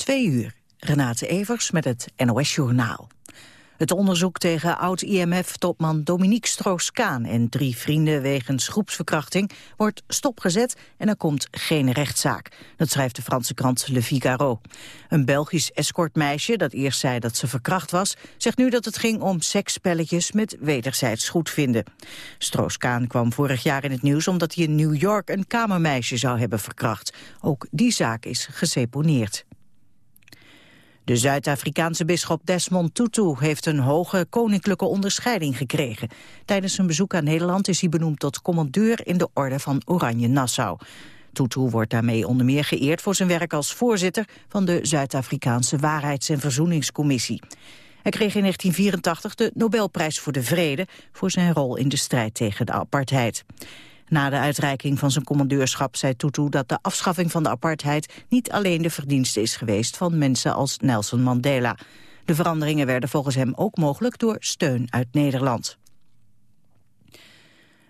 Twee uur. Renate Evers met het NOS Journaal. Het onderzoek tegen oud-IMF-topman Dominique Stroos-Kaan en drie vrienden wegens groepsverkrachting wordt stopgezet en er komt geen rechtszaak. Dat schrijft de Franse krant Le Figaro. Een Belgisch escortmeisje dat eerst zei dat ze verkracht was, zegt nu dat het ging om seksspelletjes met wederzijds goedvinden. Stroos-Kaan kwam vorig jaar in het nieuws omdat hij in New York een kamermeisje zou hebben verkracht. Ook die zaak is geseponeerd. De Zuid-Afrikaanse bisschop Desmond Tutu heeft een hoge koninklijke onderscheiding gekregen. Tijdens zijn bezoek aan Nederland is hij benoemd tot commandeur in de orde van Oranje Nassau. Tutu wordt daarmee onder meer geëerd voor zijn werk als voorzitter van de Zuid-Afrikaanse Waarheids- en Verzoeningscommissie. Hij kreeg in 1984 de Nobelprijs voor de Vrede voor zijn rol in de strijd tegen de apartheid. Na de uitreiking van zijn commandeurschap zei Tutu dat de afschaffing van de apartheid niet alleen de verdienste is geweest van mensen als Nelson Mandela. De veranderingen werden volgens hem ook mogelijk door steun uit Nederland.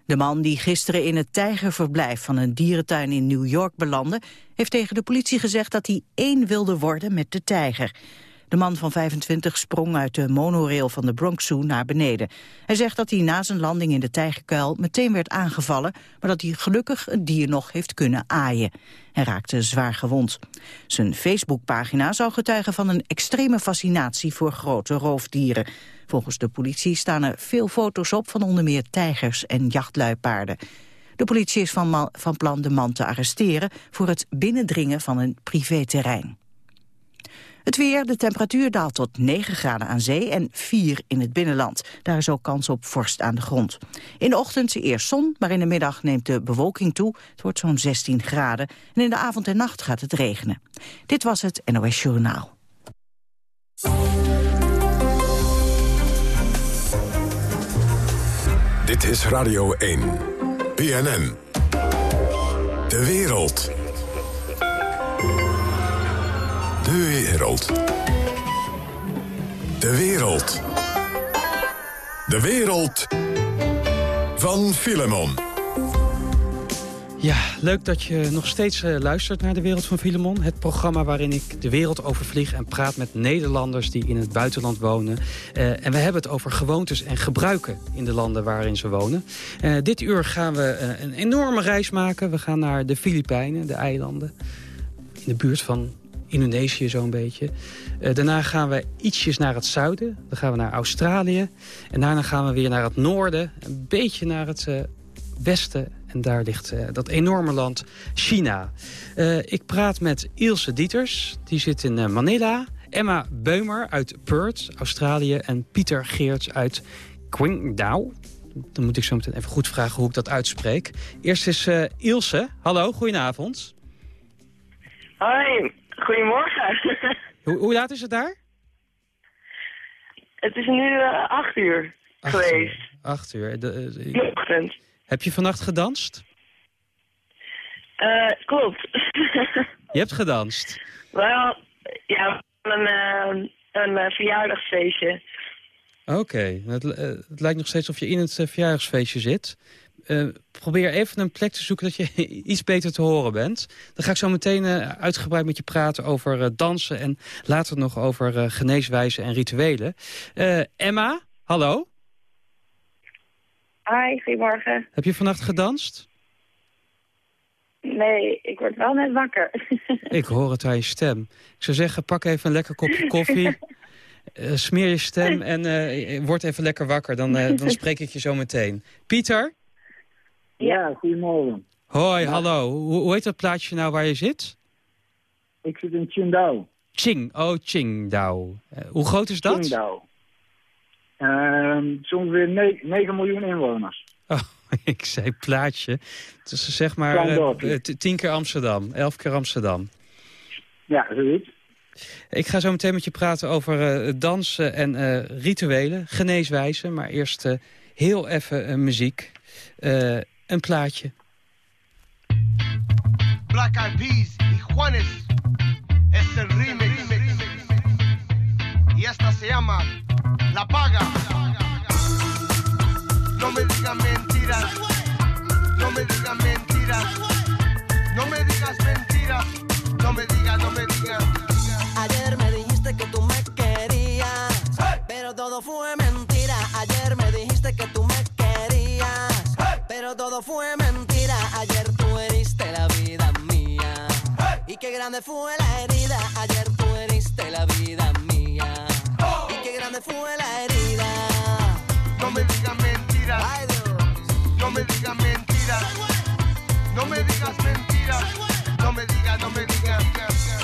De man die gisteren in het tijgerverblijf van een dierentuin in New York belandde... heeft tegen de politie gezegd dat hij één wilde worden met de tijger. De man van 25 sprong uit de monorail van de Bronx Zoo naar beneden. Hij zegt dat hij na zijn landing in de tijgerkuil meteen werd aangevallen... maar dat hij gelukkig het dier nog heeft kunnen aaien. Hij raakte zwaar gewond. Zijn Facebookpagina zou getuigen van een extreme fascinatie voor grote roofdieren. Volgens de politie staan er veel foto's op van onder meer tijgers en jachtluipaarden. De politie is van, van plan de man te arresteren voor het binnendringen van een privéterrein. Het weer, de temperatuur daalt tot 9 graden aan zee en 4 in het binnenland. Daar is ook kans op vorst aan de grond. In de ochtend eerst zon, maar in de middag neemt de bewolking toe. Het wordt zo'n 16 graden en in de avond en nacht gaat het regenen. Dit was het NOS Journaal. Dit is Radio 1. BNN. De wereld. De wereld. De wereld. De wereld van Filemon. Ja, leuk dat je nog steeds uh, luistert naar De Wereld van Filemon. Het programma waarin ik de wereld overvlieg en praat met Nederlanders die in het buitenland wonen. Uh, en we hebben het over gewoontes en gebruiken in de landen waarin ze wonen. Uh, dit uur gaan we een enorme reis maken. We gaan naar de Filipijnen, de eilanden. In de buurt van Indonesië zo'n beetje. Uh, daarna gaan we ietsjes naar het zuiden. Dan gaan we naar Australië. En daarna gaan we weer naar het noorden. Een beetje naar het uh, westen. En daar ligt uh, dat enorme land China. ik praat met Ilse Dieters. Die zit in Manila. Emma Beumer uit Perth, Australië. En Pieter Geerts uit Qingdao. Dan moet ik zo meteen even goed vragen hoe ik dat uitspreek. Eerst is Ilse. Hallo, goedenavond. Hoi, Goedemorgen. Hoe, hoe laat is het daar? Het is nu uh, acht uur acht geweest. Uur. Acht uur. De, uh, de ochtend. Heb je vannacht gedanst? Uh, klopt. je hebt gedanst? Wel, ja, een, een, een verjaardagsfeestje. Oké, okay. het, het, lijkt nog steeds of je in het verjaardagsfeestje zit. Uh, probeer even een plek te zoeken dat je iets beter te horen bent. Dan ga ik zo meteen uh, uitgebreid met je praten over uh, dansen... en later nog over geneeswijzen en rituelen. Emma, hallo. Hi, goedemorgen. Heb je vannacht gedanst? Nee, ik word wel net wakker. ik hoor het aan je stem. Ik zou zeggen, pak even een lekker kopje koffie... smeer je stem en word even lekker wakker. Dan, dan spreek ik je zo meteen. Pieter? Ja, goedemorgen. Hoi, hallo. Hoe, hoe heet dat plaatsje nou waar je zit? Ik zit in Qingdao. Qing, oh Qingdao. Uh, hoe groot is dat? Qingdao. Uh, ongeveer 9 miljoen inwoners. Oh, ik zei plaatsje. Het is zeg maar uh, 10 keer Amsterdam, 11 keer Amsterdam. Ja, zoiets. Ik ga zo meteen met je praten over uh, dansen en uh, rituelen, geneeswijzen. Maar eerst heel even muziek een. Black Eyed Peas y Juanes es el remix. Y esta se llama La Paga. No me digas mentiras. No me digas mentiras. No me digas mentiras. No me digas, no me digas. Ayer me dijiste que tú me querías, pero todo fue mentira. Ayer me dijiste que tú me todo fue mentira. Ayer tú heriste la vida mía. Y qué grande fue la herida. Ayer tú heriste la vida mía. Y qué grande fue la herida. No me digas mentiras. No me digas mentiras. No me digas mentiras. No me digas, no me digas.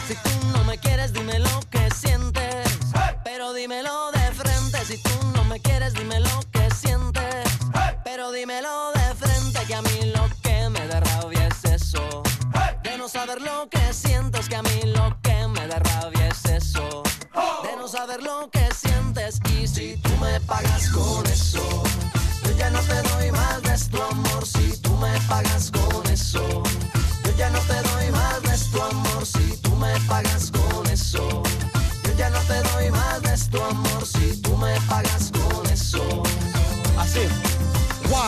Si tú no me quieres, dime lo que sientes. Pero dímelo de frente. Si tú no me quieres, dime lo que sientes a mí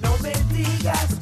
no me digas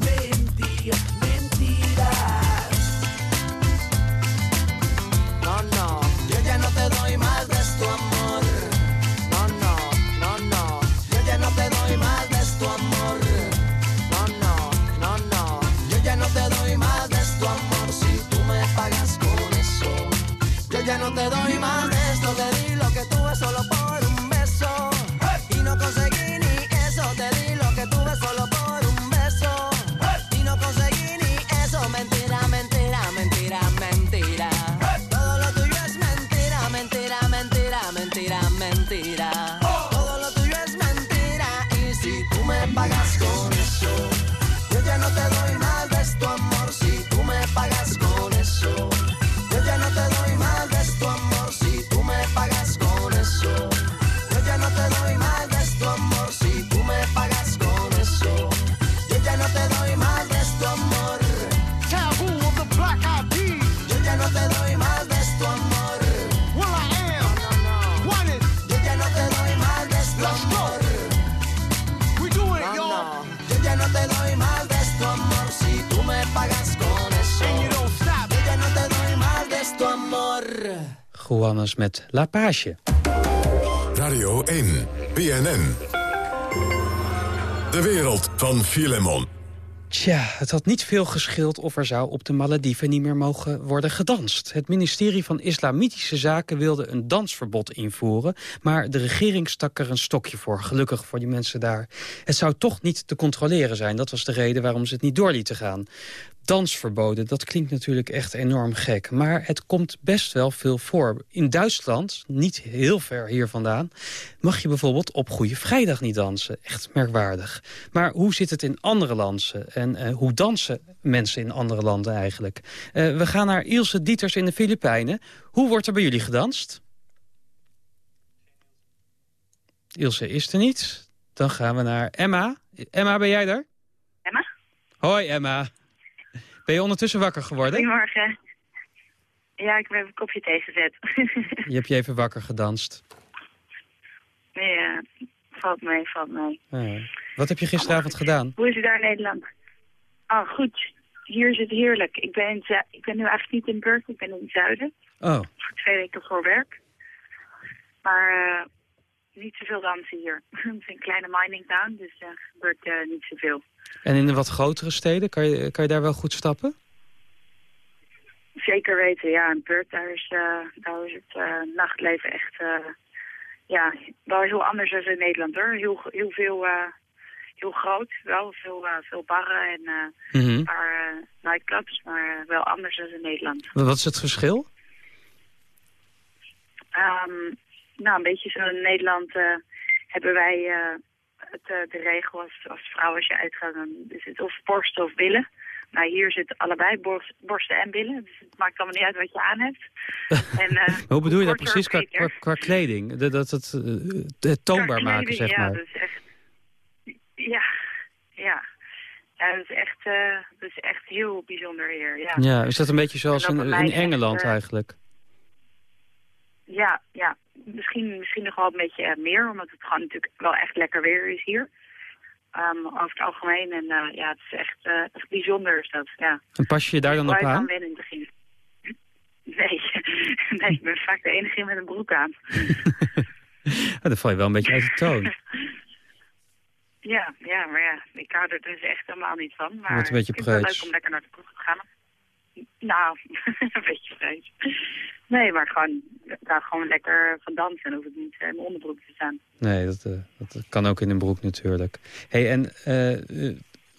met La Page. Radio 1, BNN. De wereld van Filemon. Tja, het had niet veel geschild of er zou op de Malediven niet meer mogen worden gedanst. Het ministerie van Islamitische Zaken wilde een dansverbod invoeren... maar de regering stak er een stokje voor, gelukkig voor die mensen daar. Het zou toch niet te controleren zijn, dat was de reden waarom ze het niet door lieten gaan. Dansverboden, dat klinkt natuurlijk echt enorm gek. Maar het komt best wel veel voor. In Duitsland, niet heel ver hier vandaan... mag je bijvoorbeeld op Goede Vrijdag niet dansen. Echt merkwaardig. Maar hoe zit het in andere landen? En eh, hoe dansen mensen in andere landen eigenlijk? Eh, we gaan naar Ilse Dieters in de Filipijnen. Hoe wordt er bij jullie gedanst? Ilse is er niet. Dan gaan we naar Emma. Emma, ben jij er? Emma? Hoi Emma. Ben je ondertussen wakker geworden? Goedemorgen. Ja, ik heb even een kopje thee gezet. Je hebt je even wakker gedanst. ja, valt mee, valt mee. Ja. Wat heb je gisteravond gedaan? Hoe is het daar in Nederland? Oh, goed. Hier is het heerlijk. Ik ben, in ik ben nu eigenlijk niet in Burg, ik ben in het zuiden. Oh, Voor twee weken voor werk. Maar eh, niet zoveel dansen hier. het is een kleine mining town, dus er gebeurt eh, niet zoveel. En in de wat grotere steden, kan je, kan je daar wel goed stappen? Zeker weten, ja. In Perth, daar is, eh, daar is het eh, nachtleven echt... eh, ja, wel heel anders dan in Nederland, hoor. Heel, heel veel... heel groot, wel veel, veel barren en Mhm. een paar nightclubs, maar wel anders dan in Nederland. Wat is het verschil? Ehm, nou, een beetje zo in Nederland hebben wij het, eh, de regel als, als vrouw als je uitgaat, dan is het of borsten of billen. Nou, hier zitten allebei borst, borsten en billen, dus het maakt allemaal niet uit wat je aan hebt. en, eh, Hoe bedoel je dat precies qua, qua, qua kleding? Dat, dat het, eh, het toonbaar maken, zeg ja, maar. dus echt, ja, ja. Ja, dat is echt, dat is echt heel bijzonder hier, ja. Ja, is dat een beetje zoals in, dat in echt, Engeland eigenlijk? Ja, ja. Misschien, misschien nog wel een beetje eh, meer, omdat het gewoon natuurlijk wel echt lekker weer is hier. Ehm, over het algemeen. En eh, ja, het is echt, eh, echt bijzonder is dat, ja. En pas je je daar dan op aan? het begin. Nee, nee, ik ben vaak de enige met een broek aan. Dan val je wel een beetje uit de toon. Ja, ja, maar ja, ik hou er dus echt helemaal niet van. Maar Wordt een beetje ik vind het wel preuts. leuk om lekker naar de kroeg te gaan. Nou, een beetje vrees. Nee, maar gewoon, daar gewoon lekker van dansen. En hoef ik niet eh, in mijn onderbroek te staan. Nee, dat, eh, dat kan ook in een broek natuurlijk. hey, en eh,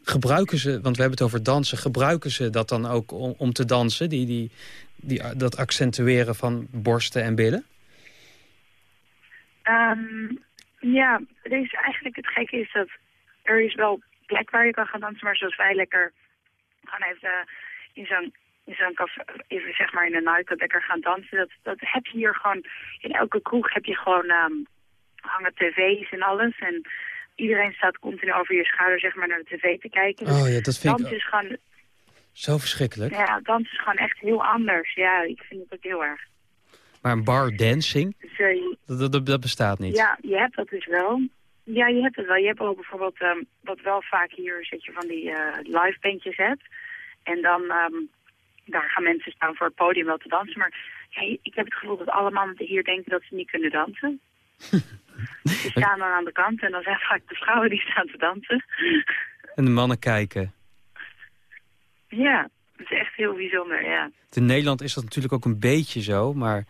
gebruiken ze, want we hebben het over dansen... gebruiken ze dat dan ook om, om te dansen? Die, die, die, dat accentueren van borsten en billen? Ehm, ja, het is eigenlijk het gekke is dat er is wel plek waar je kan gaan dansen, maar zoals wij lekker gaan even in zo'n in zo'n café, even zeg maar in een nightclub lekker gaan dansen, dat, dat heb je hier gewoon, in elke kroeg heb je gewoon ehm, hangen tv's en alles en iedereen staat continu over je schouder zeg maar naar de tv te kijken. Dus Oh ja, dat vind ik dansen is gewoon, zo verschrikkelijk. ja, dansen is gewoon echt heel anders. Ja, ik vind het ook heel erg. Maar een bar dancing, Dus, dat, dat, dat bestaat niet. Ja, je hebt dat dus wel. Ja, je hebt het wel. Je hebt ook bijvoorbeeld, ehm, wat wel vaak hier is, dat je van die eh, live bandjes hebt. En dan, ehm, daar gaan mensen staan voor het podium wel te dansen. Maar ja, ik heb het gevoel dat alle mannen hier denken dat ze niet kunnen dansen. Die staan dan aan de kant en dan zijn vaak de vrouwen die staan te dansen. En de mannen kijken. ja, het is echt heel bijzonder, ja. In Nederland is dat natuurlijk ook een beetje zo, maar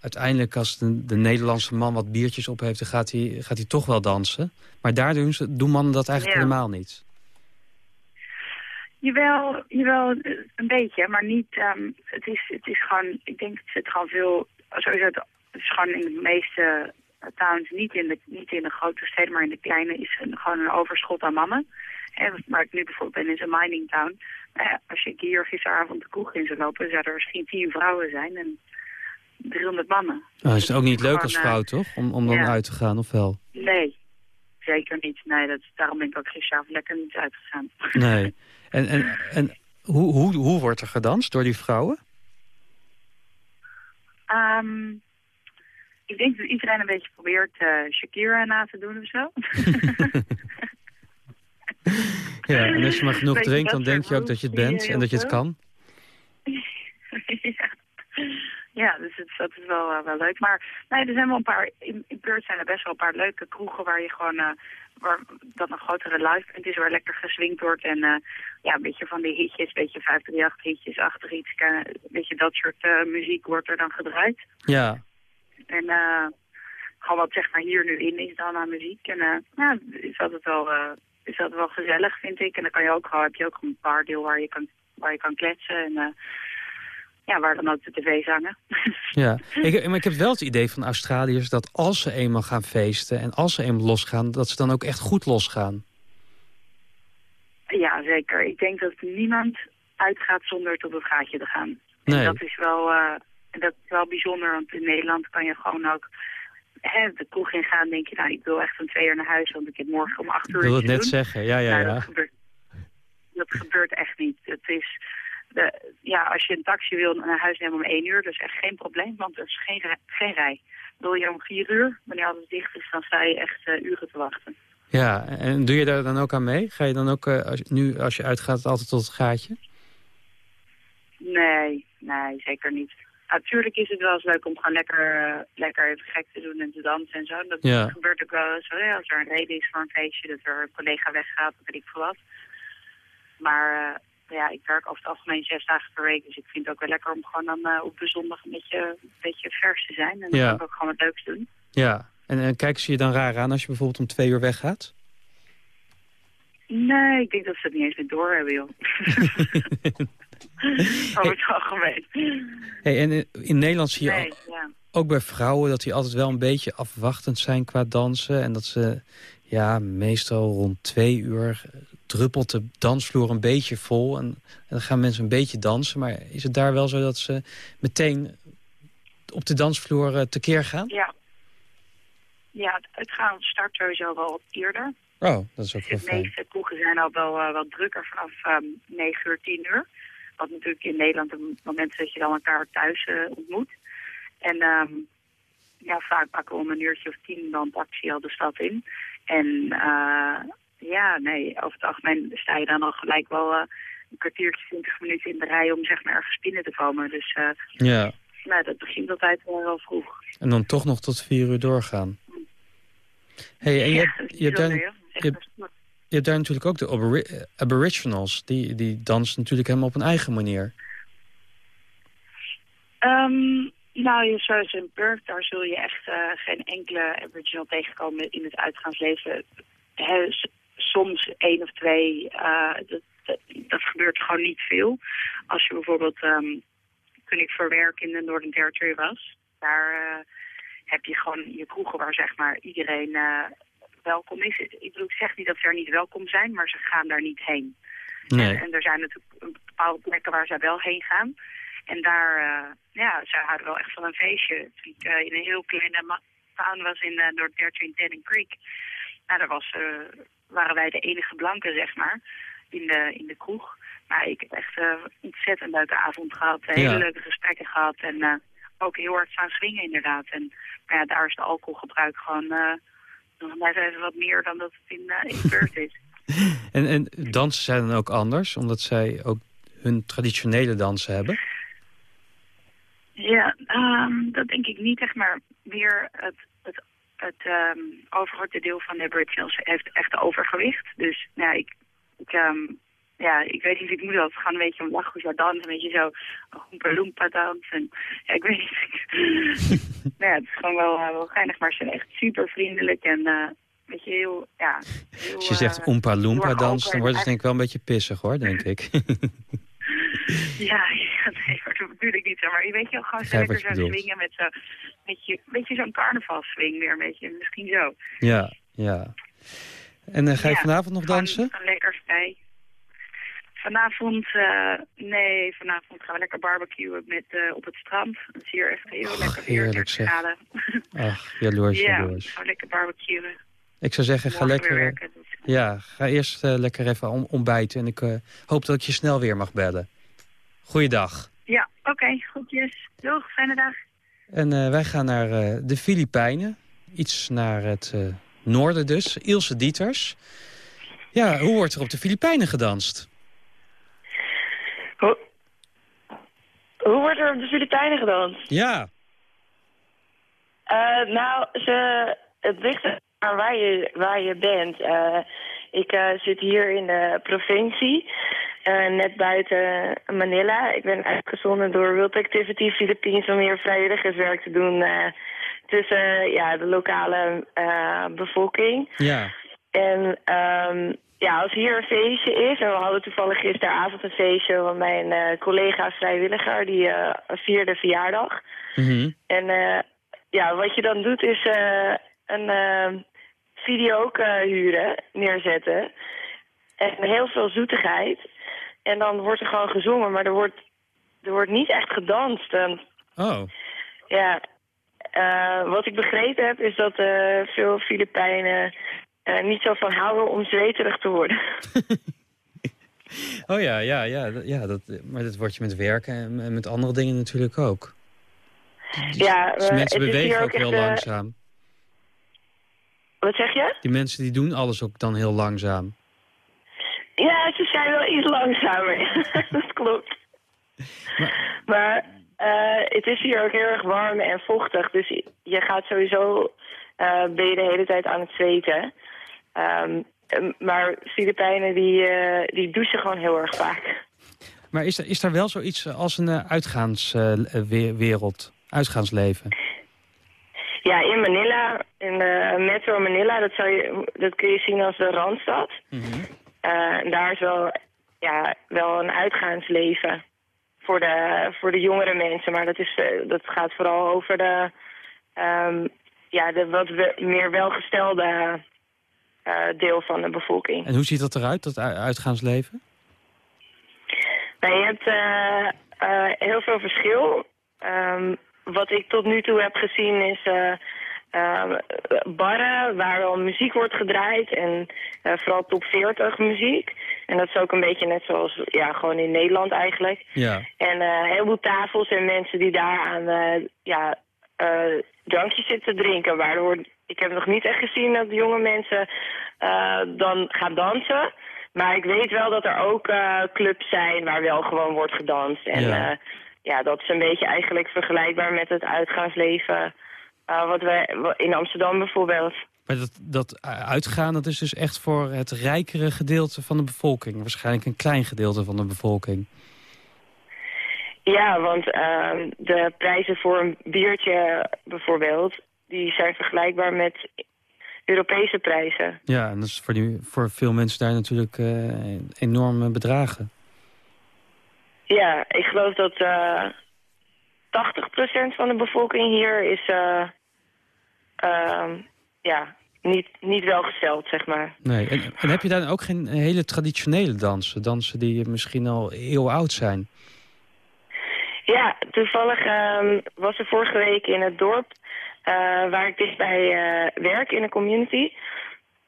uiteindelijk als de, de Nederlandse man wat biertjes op heeft, dan gaat hij, gaat hij toch wel dansen. Maar daar doen, ze, doen mannen dat eigenlijk Ja. helemaal niet. Jawel, jawel, eh, een beetje, maar niet. ehm, het, is, het is gewoon, ik denk dat het gewoon veel. Sowieso, het het is gewoon in de meeste eh, towns, niet in de, niet in de grote steden, maar in de kleine, is een, gewoon een overschot aan mannen. En waar ik nu bijvoorbeeld ben, is een mining town. Ja, als ik hier gisteravond de kroeg in zou lopen, zouden er misschien tien vrouwen zijn en 300 mannen. Nou, is het ook niet leuk als eh, vrouw, toch? Om, om dan ja. uit te gaan, of wel? Nee, zeker niet. Nee, dat, daarom ben ik ook gisteravond lekker niet uitgegaan. Nee. En, en, en hoe, hoe, hoe wordt er gedanst door die vrouwen? Ehm, ik denk dat iedereen een beetje probeert eh, Shakira na te doen of zo. Ja, en als je maar genoeg drinkt, dan denk je ook dat je het bent en dat je het heel kan. ja. Ja, dus het, dat is wel, eh, wel leuk. Maar nee, er zijn wel een paar, in, in Beurt zijn er best wel een paar leuke kroegen waar je gewoon, eh, waar dat een grotere live band is, waar lekker geswingd wordt. En eh, ja, een beetje van die hitjes, een beetje 538 hitjes, achter iets, een beetje dat soort muziek wordt er dan gedraaid. Ja, En eh, gewoon wat zeg maar hier nu in is dan aan muziek. En ja, is altijd wel, is dat wel gezellig, vind ik. En dan kan je ook gewoon, heb je ook een paar deel waar je kan, waar je kan kletsen. En ja, waar dan ook de tv hangen. ja. Ik, maar ik heb wel het idee van Australiërs dat als ze eenmaal gaan feesten... en als ze eenmaal losgaan, dat ze dan ook echt goed losgaan. ja, zeker. Ik denk dat niemand uitgaat zonder tot het gaatje te gaan. Nee. En dat is wel, eh, dat is wel bijzonder, want in Nederland kan je gewoon ook hè, de kroeg in gaan. denk je, nou, ik wil echt om twee uur naar huis, want ik heb morgen om acht Ik uur wil iets het net doen. zeggen, ja, ja, Nou, ja. Dat, gebeurt, dat gebeurt echt niet. Het is, de, ja, als je een taxi wil naar huis nemen om één uur, dat is echt geen probleem, want er is geen, rij- geen rij. Wil je om vier uur, wanneer alles dicht is, dan sta je echt eh, uren te wachten. Ja, en doe je daar dan ook aan mee? Ga je dan ook, eh, als, nu als je uitgaat, altijd tot het gaatje? Nee, nee, zeker niet. Natuurlijk is het wel eens leuk om gewoon lekker, eh, lekker even gek te doen en te dansen en zo. Dat Ja. gebeurt ook wel eens. hè, Als er een reden is voor een feestje, dat er een collega weggaat, of weet ik veel wat. Maar eh, ja, ik werk over het algemeen zes dagen per week. Dus ik vind het ook wel lekker om gewoon dan eh, op de zondag een beetje, een beetje vers te zijn. En dan Ja. kan ik ook gewoon wat leuks doen. Ja. En, en kijken ze je dan raar aan als je bijvoorbeeld om twee uur weggaat? Nee, ik denk dat ze het niet eens meer door hebben, joh. over het algemeen. Hey, en in, in Nederland zie je Nee, ook, ja. ook bij vrouwen dat die altijd wel een beetje afwachtend zijn qua dansen. En dat ze ja, meestal rond twee uur druppelt de dansvloer een beetje vol. En, en dan gaan mensen een beetje dansen. Maar is het daar wel zo dat ze meteen op de dansvloer eh, tekeer gaan? Ja. Ja, het- het gaan start sowieso wel wat eerder. Oh, dat is ook wel De fijn. meeste kroegen zijn al wel eh, wat drukker vanaf ehm 9 uur, 10 uur. Wat natuurlijk in Nederland een moment dat je dan elkaar thuis eh, ontmoet. En ehm, ja, vaak pakken we om een uurtje of tien dan taxi al de stad in. En ja, nee, over het algemeen sta je dan al gelijk wel eh, een kwartiertje, 20 minuten in de rij om zeg maar ergens binnen te komen. Dus eh, Ja, nou, dat begint altijd wel heel vroeg. en dan toch nog tot vier uur doorgaan. hey, en je, Ja, hebt, je, hebt wel daar, je- best goed. je hebt daar natuurlijk ook de abori- eh, aboriginals. Die, die dansen natuurlijk helemaal op een eigen manier. Ehm, nou, je- zoals in Perth, daar zul je echt eh, geen enkele Aboriginal tegenkomen in het uitgaansleven. S- soms één of twee, eh, dat, dat, dat gebeurt gewoon niet veel. Als je bijvoorbeeld, ehm, toen ik voor werk in de Northern Territory was, daar eh, heb je gewoon je kroegen waar zeg maar iedereen eh, welkom is. Ik bedoel, ik zeg niet dat ze er niet welkom zijn, maar ze gaan daar niet heen. Nee. En, en er zijn natuurlijk bepaalde plekken waar zij wel heen gaan. En daar, ja, zij houden wel echt van een feestje. Toen ik in een heel kleine town was in uh, North Territory in Creek. Nou, daar was, eh, waren wij de enige blanken, zeg maar, in de, in de kroeg. Maar ik heb echt een ontzettend leuke avond gehad. eh, Hele leuke gesprekken gehad. En eh, ook heel hard staan swingen, inderdaad. En maar ja, daar is de alcoholgebruik gewoon net even wat meer dan dat het in, eh in Perth is. En, en dansen zij dan ook anders? Omdat zij ook hun traditionele dansen hebben? Ja, ehm, dat denk ik niet echt, maar meer het, het, ehm, overgrote deel van de Aboriginals heeft echt overgewicht. Dus nou, ja, ik, ik, ehm, ja, ik weet niet, ik moet altijd gaan een beetje om lachen ze dansen, een beetje zo een Oompa Loompa dans. En, ja, ik weet niet. nou ja, het is gewoon wel, eh, wel geinig, maar ze zijn echt super vriendelijk en eh weet je, heel, ja. Heel, Als je zegt eh, Oompa Loompa dans, dan wordt het denk ik wel een beetje pissig hoor, denk ik. Ja, nee, dat bedoel ik niet zo. Maar je weet je gewoon zo lekker zo swingen met zo, met je, weet je zo'n carnavalswing weer, een beetje, misschien zo. ja, ja. En eh, ga je Ja, vanavond nog dansen? gewoon lekker vrij. Vanavond, eh, nee, vanavond gaan we lekker barbecuen met, eh, op het strand. Het is hier echt heel Och, lekker weer, heerlijk 30 zeg. graden. Ach, jaloers, ja, jaloers. gewoon lekker barbecuen. Ik zou zeggen, ga lekker... werken. Dus. Ja, ga eerst lekker even ontbijten. En ik hoop dat ik je snel weer mag bellen. Goeiedag. Ja, oké, goedjes. Doeg, fijne dag. En eh, wij gaan naar eh, de Filipijnen. Iets naar het eh, noorden dus. Ilse Dieters. Ja, hoe wordt er op de Filipijnen gedanst? Hoe, hoe wordt er op de Filipijnen gedanst? Ja, Eh, nou, ze, het ligt aan waar je, waar je bent. Ik eh, zit hier in de provincie, eh, net buiten Manila. Ik ben uitgezonden door World Activity Philippines om hier vrijwilligerswerk te doen eh, tussen ja, de lokale bevolking. ja. En ehm, ja, als hier een feestje is, en we hadden toevallig gisteravond een feestje van mijn collega vrijwilliger, die vierde verjaardag. Mhm. En eh, ja, wat je dan doet is een video ook eh, huren, neerzetten. En heel veel zoetigheid. En dan wordt er gewoon gezongen, maar er wordt, er wordt niet echt gedanst. En, Oh, ja, eh, wat ik begrepen heb is dat eh, veel Filipijnen niet zo van houden om zweterig te worden. oh ja, ja, ja, ja dat, maar dat wordt je met werken en met andere dingen natuurlijk ook. ja, Dus mensen bewegen ook echt, heel langzaam. Wat zeg je? Die mensen die doen alles ook dan heel langzaam. Ja, ze zijn wel iets langzamer. dat klopt. Maar eh, het is hier ook heel erg warm en vochtig. Dus je gaat sowieso... eh, ben je de hele tijd aan het zweten. Ehm, eh, maar Filipijnen die, eh, die douchen gewoon heel erg vaak. Maar is er, is er wel zoiets als een uitgaanswereld, uitgaansleven? Ja, in Manila, in de metro Manila, dat, zou je, dat kun je zien als de Randstad. Eh, en daar is wel, ja, wel een uitgaansleven voor de, voor de jongere mensen. Maar dat, is, eh, dat gaat vooral over de, ehm, ja, de wat we- meer welgestelde eh, deel van de bevolking. En hoe ziet dat eruit, dat uitgaansleven? Nou, je hebt eh, eh, heel veel verschil. Ehm, wat ik tot nu toe heb gezien is eh, ehm, barren waar wel muziek wordt gedraaid en eh, vooral top 40 muziek. En dat is ook een beetje net zoals ja, gewoon in Nederland eigenlijk. Ja. En eh, heel veel tafels en mensen die daar aan eh, ja, eh, drankjes zitten drinken. Waardoor ik heb nog niet echt gezien dat jonge mensen eh, dan gaan dansen. Maar ik weet wel dat er ook eh, clubs zijn waar wel gewoon wordt gedanst. En Ja. ja, ja dat is een beetje eigenlijk vergelijkbaar met het uitgaansleven eh, wat wa- in Amsterdam bijvoorbeeld. Maar dat, dat uitgaan, dat is dus echt voor het rijkere gedeelte van de bevolking. Waarschijnlijk een klein gedeelte van de bevolking. Ja, want ehm, de prijzen voor een biertje bijvoorbeeld, die zijn vergelijkbaar met Europese prijzen. Ja, en dat is voor, die, voor veel mensen daar natuurlijk eh, enorme bedragen. Ja, ik geloof dat eh 80% van de bevolking hier is uh, ehm, ja, niet, niet welgesteld, zeg maar. Nee. En, en heb je dan ook geen hele traditionele dansen? Dansen die misschien al eeuw oud zijn? Ja, toevallig ehm, was er vorige week in het dorp eh, waar ik dichtbij eh werk in een community.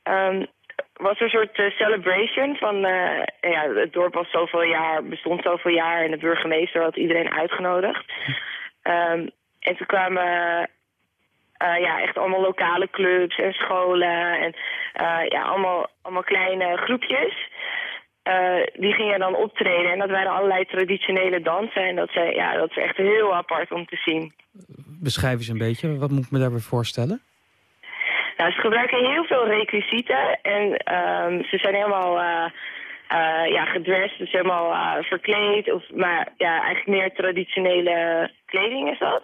ehm, was een soort eh, celebration van, eh, ja, het dorp was zoveel jaar, bestond zoveel jaar en de burgemeester had iedereen uitgenodigd. Ehm, en toen kwamen eh, ja, echt allemaal lokale clubs en scholen en ja, allemaal, allemaal kleine groepjes. Die gingen dan optreden en dat waren allerlei traditionele dansen. En dat, zei, ja, dat is echt heel apart om te zien. Beschrijf eens een beetje. Wat moet ik me daarbij voorstellen? Nou, ze gebruiken heel veel requisieten en ehm, ze zijn helemaal eh, eh, ja, gedressed, dus helemaal eh, verkleed. Of, maar ja, eigenlijk meer traditionele kleding is dat.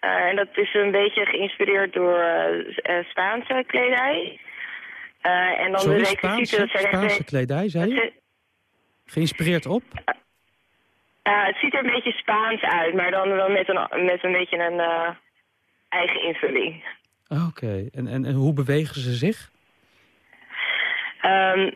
En dat is een beetje geïnspireerd door Spaanse kledij. En dan Sorry, de requisieten, Spaanse, dat zijn echt... Spaanse kledij, zei je? Geïnspireerd op? het ziet er een beetje Spaans uit, maar dan wel met een, met een beetje een eigen invulling. Oké. En, en, en hoe bewegen ze zich? Ehm,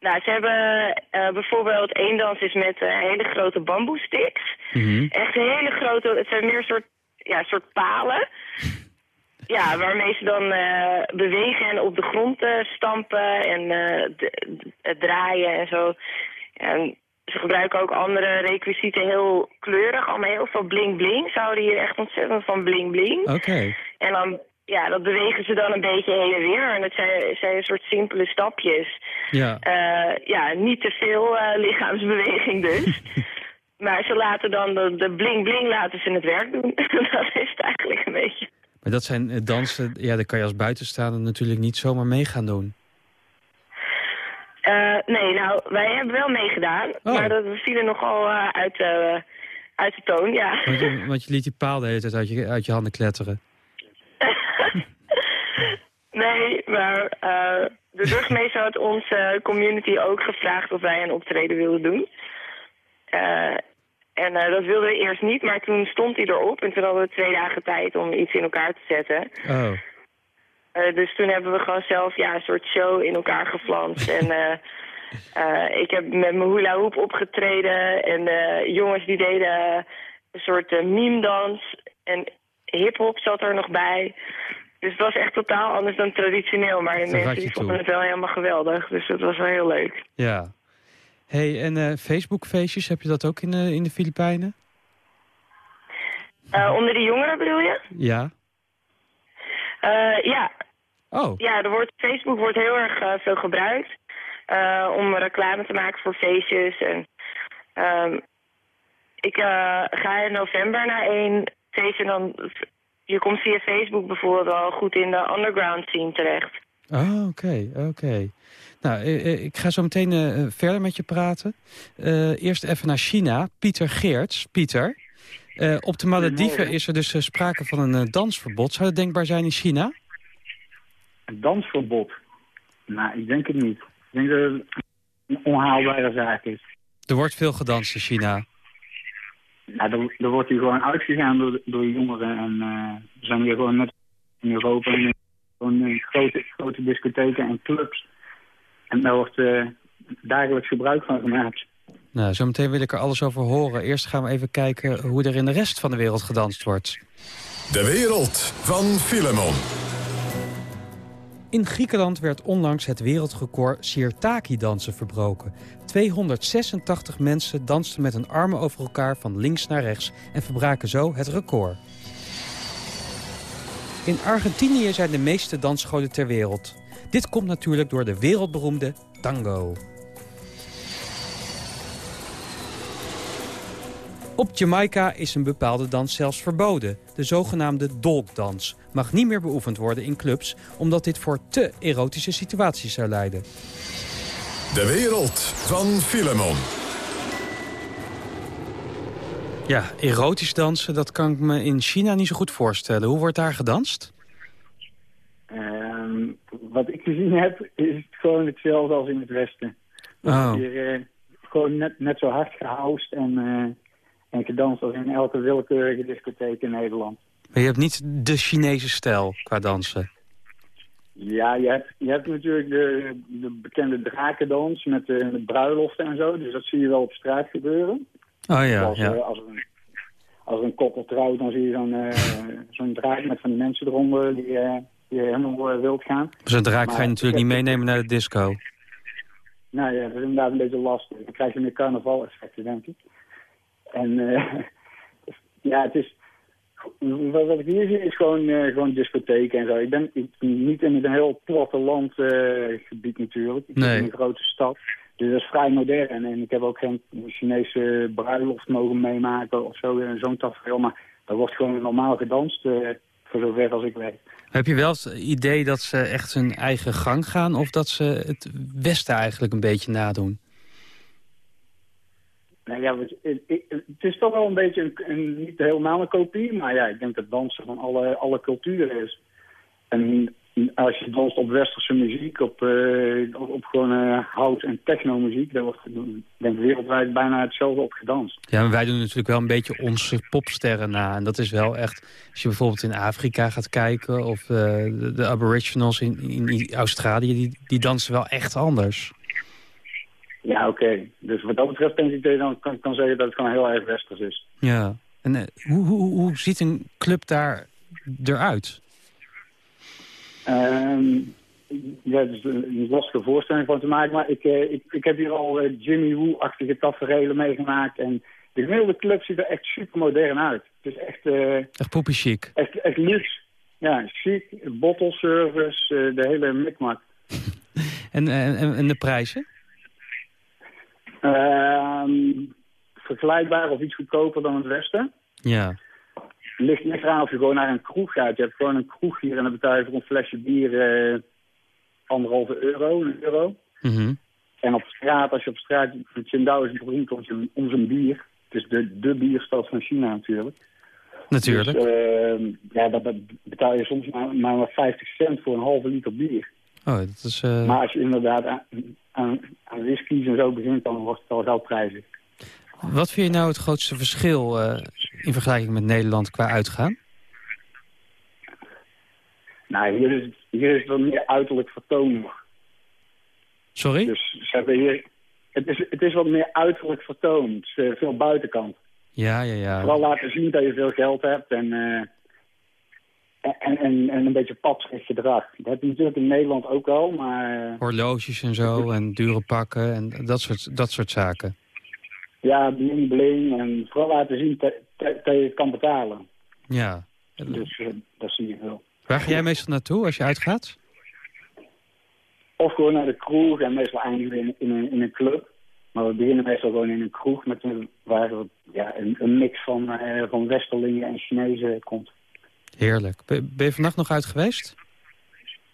nou, ze hebben eh, bijvoorbeeld één dans is met eh, hele grote bamboesticks. Mhm. Echt hele grote, het zijn meer soort, ja, soort palen. Ja, waarmee ze dan eh, bewegen en op de grond stampen en draaien en zo. En ze gebruiken ook andere requisieten heel kleurig, allemaal heel veel bling-bling. Ze houden hier echt ontzettend van bling-bling. Oké. En dan, ja, dat bewegen ze dan een beetje heen en weer. En dat zijn, zijn een soort simpele stapjes. Ja. Eh, ja, niet te veel eh, lichaamsbeweging dus. maar ze laten dan de, bling-bling laten ze het werk doen. dat is het eigenlijk een beetje. Maar dat zijn eh, dansen, ja, daar kan je als buitenstaander natuurlijk niet zomaar mee gaan doen. Nee, nou, wij hebben wel meegedaan. Oh. Maar dat, we vielen nogal uit, uit de toon, ja. Want je, want je liet die paal de hele tijd uit je, uit je handen kletteren. Nee, maar eh, de burgemeester had onze community ook gevraagd of wij een optreden wilden doen. Eh, en eh, dat wilden we eerst niet, maar toen stond hij erop en toen hadden we twee dagen tijd om iets in elkaar te zetten. Oh. Dus toen hebben we gewoon zelf ja, een soort show in elkaar geflanst. en ik heb met mijn hula hoop opgetreden en de jongens die deden een soort uh, meme-dans. En hip-hop zat er nog bij. Dus het was echt totaal anders dan traditioneel. Maar de mensen toe. vonden het wel helemaal geweldig. Dus dat was wel heel leuk. Ja. hey, en eh Facebook-feestjes, heb je dat ook in de, in de Filipijnen? Eh, onder de jongeren bedoel je? Ja. Eh, ja. Oh. Ja, er wordt, Facebook wordt heel erg eh, veel gebruikt. eh, om reclame te maken voor feestjes. En, ehm, ik eh, ga in november naar één feestje. En dan, je komt via Facebook bijvoorbeeld wel goed in de underground scene terecht. Oh, oké, oké. Nou, eh, eh, ik ga zo meteen eh, verder met je praten. Eh, eerst even naar China. Pieter Geerts. Pieter, eh, op de Malediven is er dus sprake van een dansverbod. Zou dat denkbaar zijn in China? Een dansverbod? Nou, ik denk het niet. Ik denk dat het een onhaalbare zaak is. Er wordt veel gedanst in China. Nou, er, er wordt hier gewoon uitgegaan door, door jongeren. En eh, er zijn hier gewoon net in Europa en gewoon grote, grote discotheken en clubs. En daar wordt eh, dagelijks gebruik van gemaakt. Nou, zometeen wil ik er alles over horen. Eerst gaan we even kijken hoe er in de rest van de wereld gedanst wordt. De wereld van Filemon. In Griekenland werd onlangs het wereldrecord Sirtaki-dansen verbroken. 286 mensen dansten met hun armen over elkaar van links naar rechts... en verbraken zo het record. In Argentinië zijn de meeste dansscholen ter wereld. Dit komt natuurlijk door de wereldberoemde tango. Op Jamaica is een bepaalde dans zelfs verboden. De zogenaamde dolkdans mag niet meer beoefend worden in clubs... omdat dit voor te erotische situaties zou leiden. De wereld van Filemon. Ja, erotisch dansen, dat kan ik me in China niet zo goed voorstellen. Hoe wordt daar gedanst? Ehm, wat ik gezien heb, is het gewoon hetzelfde als in het Westen. Oh. Hier, eh, gewoon net, net zo hard gehoust en, eh, en gedanst als in elke willekeurige discotheek in Nederland. Maar je hebt niet de Chinese stijl qua dansen. Ja, je hebt, je hebt natuurlijk de, de bekende drakendans met de, met bruiloften en zo. Dus dat zie je wel op straat gebeuren. Oh ja, als, ja. eh, als, een, als een koppel trouwt, dan zie je zo'n eh, zo'n draak met van die mensen eronder die, eh, die helemaal wild gaan. Zo'n draak ga je natuurlijk niet meenemen naar de disco. Nou ja, dat is inderdaad een beetje lastig. Dan krijg je meer carnaval-effecten, denk ik. En ja, het is... Wat, wat ik hier zie is gewoon, eh, gewoon discotheken en zo. Ik ben ik, niet in een heel plattelandgebied natuurlijk. Ik Nee. zit in een grote stad. Dus dat is vrij modern. En ik heb ook geen Chinese bruiloft mogen meemaken of zo. eh, Zo'n tafereel. Maar er wordt gewoon normaal gedanst, eh, voor zover als ik weet. Heb je wel het idee dat ze echt hun eigen gang gaan... of dat ze het Westen eigenlijk een beetje nadoen? Nou ja, het, is toch wel een beetje een, niet helemaal een kopie, maar ja, ik denk dat dansen van alle, alle culturen is. En als je danst op westerse muziek, op, eh, op, gewoon eh, hout- en techno-muziek, daar wordt denk wereldwijd bijna hetzelfde op gedanst. Ja, maar wij doen natuurlijk wel een beetje onze popsterren na. En dat is wel echt, als je bijvoorbeeld in Afrika gaat kijken... of eh, de, de aboriginals in, in Australië, die, die dansen wel echt anders. Ja, oké. Dus wat dat betreft denk ik dat je dan kan, kan zeggen dat het gewoon heel erg westers is. Ja. En eh, hoe, hoe, hoe ziet een club daar eruit? Ehm ja, het is een een lastige voorstelling van te maken, maar ik, eh, ik, ik heb hier al eh, Jimmy Woo-achtige tafereelen meegemaakt. En de gemiddelde club ziet er echt super modern uit. Het is echt, eh, Echt poppy chic. echt, echt luxe. Ja, chic, bottle service, eh, de hele mikmak. En, en en de prijzen? Ehm, vergelijkbaar of iets goedkoper dan het Westen. Ja. Ligt niet eraan of je gewoon naar een kroeg gaat. Je hebt gewoon een kroeg hier en dan betaal je voor een flesje bier eh, anderhalve euro, een euro. Mhm. En op straat, als je op straat, Qingdao is beroemd om zijn, om zijn bier. Het is de, de bierstad van China natuurlijk. Natuurlijk. Dus ehm, ja, dat betaal je soms maar, maar maar 50 cent voor een halve liter bier. Oh, dat is... eh, Maar als je inderdaad aan, aan, whiskies en zo begint, dan wordt het al gauw prijzig. Wat vind je nou het grootste verschil eh, in vergelijking met Nederland qua uitgaan? Nou, hier is, het- hier is het wat meer uiterlijk vertoon. Sorry? Dus ze hebben hier... Het is, het is wat meer uiterlijk vertoon. Het is eh, veel buitenkant. Ja, ja, ja. Vooral laten zien dat je veel geld hebt en, eh, en, en, en een beetje papsig gedrag. Dat heb je natuurlijk in Nederland ook al, maar eh, Horloges en zo en dure pakken en dat soort, dat soort zaken. ja, bling bling en vooral laten zien dat, je het kan betalen. Ja. Dus eh, dat zie je veel. Waar ga jij meestal naartoe als je uitgaat? Of gewoon naar de kroeg en meestal eindigen we in, in, een, in een club. Maar we beginnen meestal gewoon in een kroeg met een, waar ja, een, een mix van, eh, van Westerlingen en Chinezen komt. Heerlijk. Ben je vannacht nog uit geweest?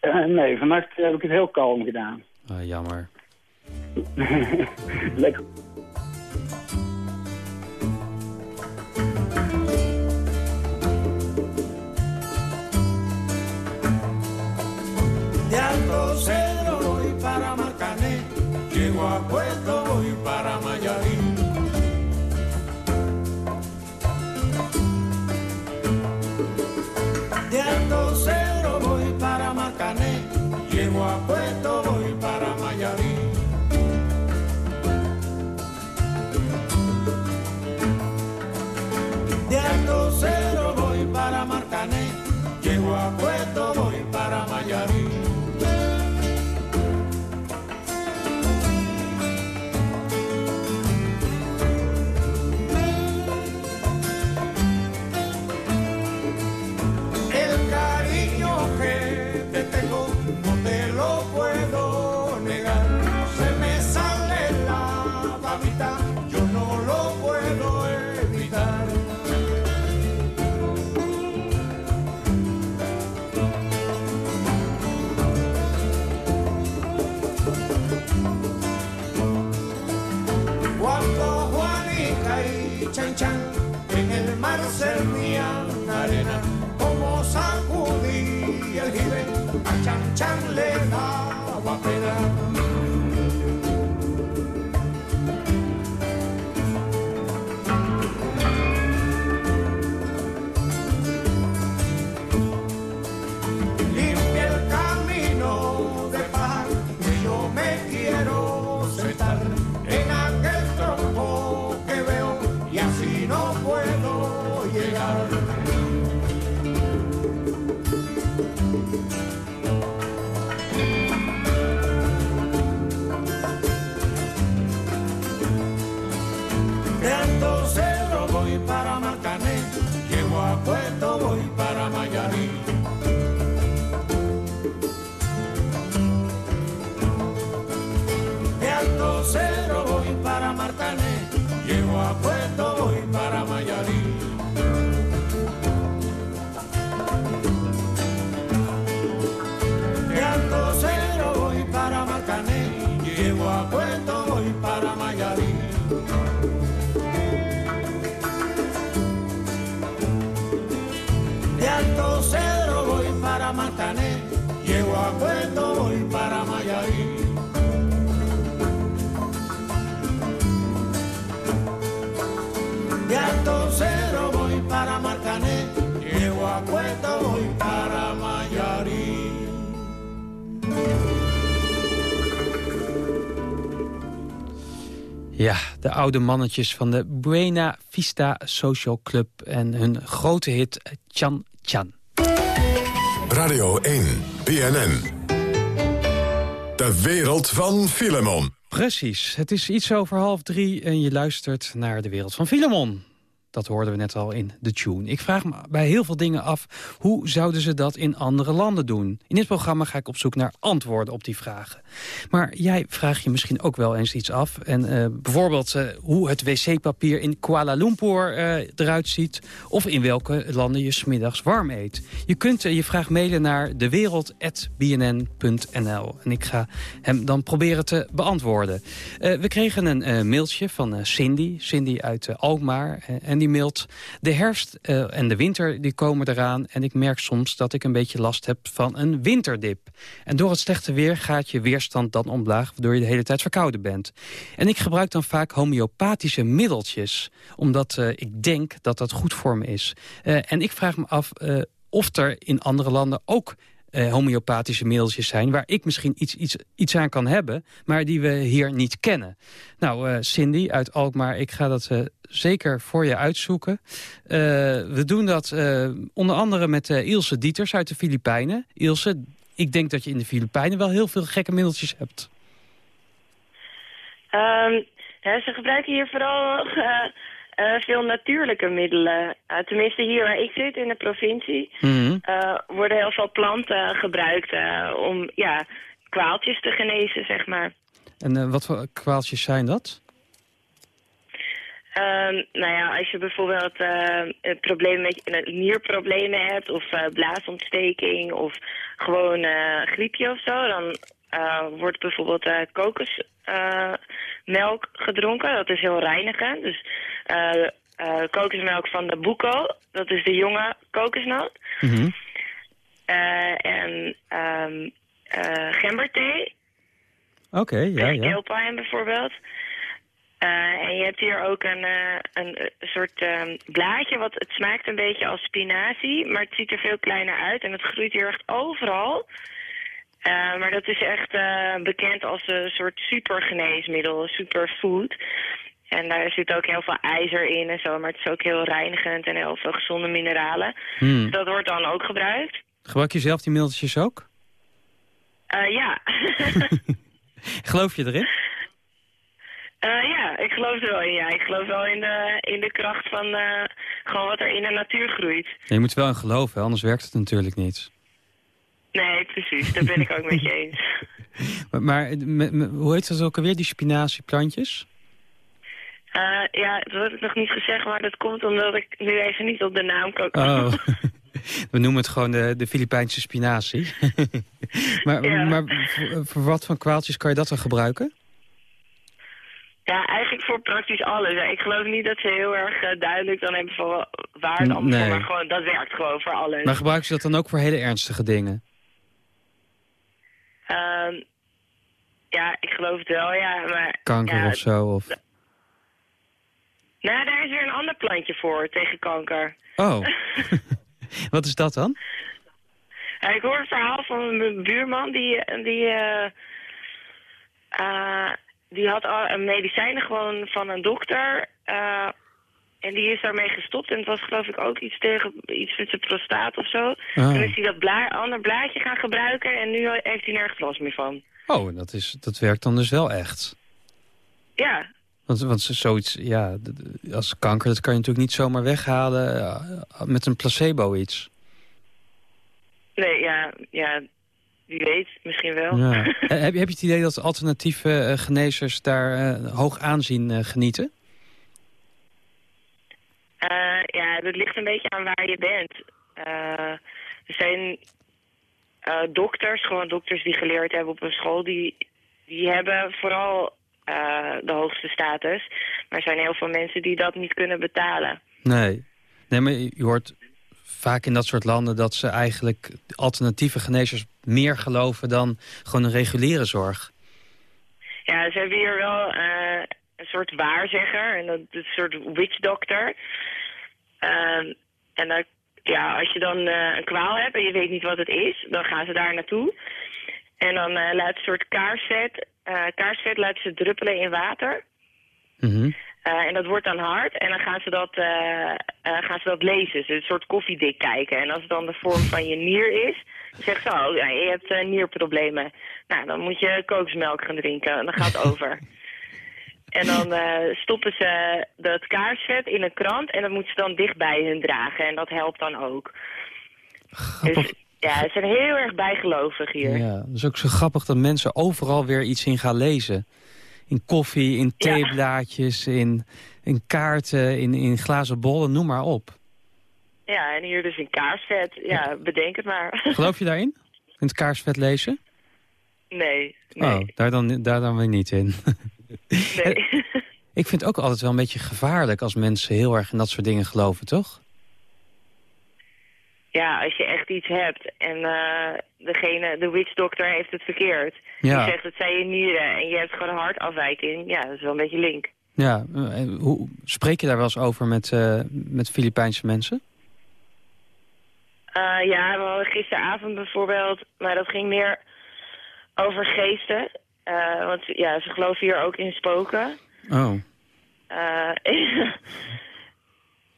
Eh, nee, vannacht heb ik het heel kalm gedaan. Ah, jammer. Lekker. eu abro. De oude mannetjes van de Buena Vista Social Club... en hun grote hit Chan Chan. Radio 1, BNN. De wereld van Filemon. Precies, het is iets over half drie en je luistert naar de wereld van Filemon. Dat hoorden we net al in de tune. Ik vraag me bij heel veel dingen af, hoe zouden ze dat in andere landen doen? In dit programma ga ik op zoek naar antwoorden op die vragen. Maar jij vraagt je misschien ook wel eens iets af. En eh, bijvoorbeeld eh, hoe het wc-papier in Kuala Lumpur eh, eruit ziet... of in welke landen je smiddags warm eet. Je kunt je vraag mailen naar dewereld.bnn.nl. En ik ga hem dan proberen te beantwoorden. We kregen een mailtje van Cindy, Cindy uit Alkmaar. en die mailt, de herfst eh, en de winter die komen eraan... en ik merk soms dat ik een beetje last heb van een winterdip. En door het slechte weer gaat je weerstand dan omlaag... waardoor je de hele tijd verkouden bent. En ik gebruik dan vaak homeopathische middeltjes... omdat eh, ik denk dat dat goed voor me is. Eh, en ik vraag me af of er in andere landen ook eh, homeopathische middeltjes zijn... waar ik misschien iets, iets, iets aan kan hebben, maar die we hier niet kennen. Nou, eh, Cindy uit Alkmaar, ik ga dat eh, zeker voor je uitzoeken. Eh, we doen dat onder andere met Ilse Dieters uit de Filipijnen. Ilse, ik denk dat je in de Filipijnen wel heel veel gekke middeltjes hebt. Ehm, ze gebruiken hier vooral eh, veel natuurlijke middelen. Eh, tenminste hier waar ik zit in de provincie Mhm. eh, worden heel veel planten gebruikt om ja, kwaaltjes te genezen, zeg maar. En wat voor kwaaltjes zijn dat? Ehm, nou ja, als je bijvoorbeeld een probleem met nierproblemen hebt of blaasontsteking of gewoon griepje of zo, dan eh, wordt bijvoorbeeld eh, kokosmelk gedronken. Dat is heel reinigend. Dus eh, eh, kokosmelk van de buko, dat is de jonge kokosnoot. Mhm. Eh, en eh, gemberthee. Oké, ja, Tegen ja. keelpijn bijvoorbeeld. Eh, en je hebt hier ook een, eh, een, eh, soort ehm, blaadje, wat het smaakt een beetje als spinazie, maar het ziet er veel kleiner uit en het groeit hier echt overal. Eh, maar dat is echt eh, bekend als een soort supergeneesmiddel, superfood. En daar zit ook heel veel ijzer in en zo, maar het is ook heel reinigend en heel veel gezonde mineralen. Hmm. Dat wordt dan ook gebruikt. Gebruik je zelf die middeltjes ook? Eh, ja. Geloof je erin? Ja, ik geloof er wel in. Ja. Ik geloof wel in de, in de kracht van gewoon wat er in de natuur groeit. Ja, je moet wel in geloven, anders werkt het natuurlijk niet. Nee, precies. Daar ben ik ook met je eens. Maar, maar me- me- hoe heet dat ook alweer, die spinazieplantjes? Eh, ja, dat ik nog niet gezegd, maar dat komt omdat ik nu even niet op de naam kan komen. Oh, we noemen het gewoon de, de Filipijnse spinazie. maar Ja. maar voor, voor wat voor kwaaltjes kan je dat dan gebruiken? Ja, eigenlijk voor praktisch alles. Ja, Ik geloof niet dat ze heel erg eh, duidelijk dan hebben van wa- waar het N- allemaal voor, nee. maar gewoon, dat werkt gewoon voor alles. Maar gebruiken ze dat dan ook voor hele ernstige dingen? Ehm, ja, ik geloof het wel, ja. Maar, Kanker ja, of zo? Of... Nou, daar is weer een ander plantje voor tegen kanker. Oh, wat is dat dan? Ja, ik hoor het verhaal van mijn buurman die, die, eh, eh, die had al een medicijnen gewoon van een dokter. eh, en die is daarmee gestopt. En het was geloof ik ook iets tegen iets met zijn prostaat of zo. Ah. Toen is hij dat bla ander blaadje gaan gebruiken en nu heeft hij nergens last meer van. Oh, dat, is, dat werkt dan dus wel echt. Ja, Want, want zoiets, ja, als kanker, dat kan je natuurlijk niet zomaar weghalen eh, met een placebo iets. nee, ja, ja, wie weet, misschien wel. Ja. Eh, heb, je- heb je het idee dat alternatieve eh, genezers daar hoog aanzien genieten? Eh, ja, dat ligt een beetje aan waar je bent. Eh, er zijn eh, dokters, gewoon dokters die geleerd hebben op een school, die, die hebben vooral de hoogste status. Maar er zijn heel veel mensen die dat niet kunnen betalen. Nee. Nee, maar je hoort vaak in dat soort landen dat ze eigenlijk alternatieve genezers meer geloven dan gewoon een reguliere zorg. Ja, ze hebben hier wel een soort waarzegger, en dat is een soort witch doctor. Ehm, en dan, ja, als je dan eh, een kwaal hebt en je weet niet wat het is, dan gaan ze daar naartoe. En dan eh laten ze een soort kaarsvet, eh kaarsvet laten ze druppelen in water. Mhm. En dat wordt dan hard en dan gaan ze dat, eh, gaan ze dat lezen. Dus een soort koffiedik kijken. En als het dan de vorm van je nier is, dan zeggen ze, oh, ja, je hebt nierproblemen. Nou, dan moet je kokosmelk gaan drinken en dan gaat het over. En dan eh, stoppen ze dat kaarsvet in een krant en dat moeten ze dan dicht bij hun dragen. En dat helpt dan ook. Grappig. Dus ja, ze zijn heel erg bijgelovig hier. Ja, het is ook zo grappig dat mensen overal weer iets in gaan lezen. In koffie, in Ja. theeblaadjes, in, in kaarten, in, in glazen bollen, noem maar op. Ja, en hier dus een kaarsvet. Ja, bedenk het maar. Geloof je daarin? In het kaarsvet lezen? Nee, nee, Oh, daar dan, daar dan weer niet in. nee. Ik vind het ook altijd wel een beetje gevaarlijk als mensen heel erg in dat soort dingen geloven, toch? Ja, als je echt iets hebt en eh, degene, de witchdokter heeft het verkeerd. Ja. Die zegt het zijn je nieren en je hebt gewoon een hartafwijking. Ja, dat is wel een beetje link. Ja, eh, hoe, spreek je daar wel eens over met, eh, met Filipijnse mensen? Ja, we hadden gisteravond bijvoorbeeld, maar dat ging meer over geesten. Eh, want ja, ze geloven hier ook in spoken. Oh, Eh,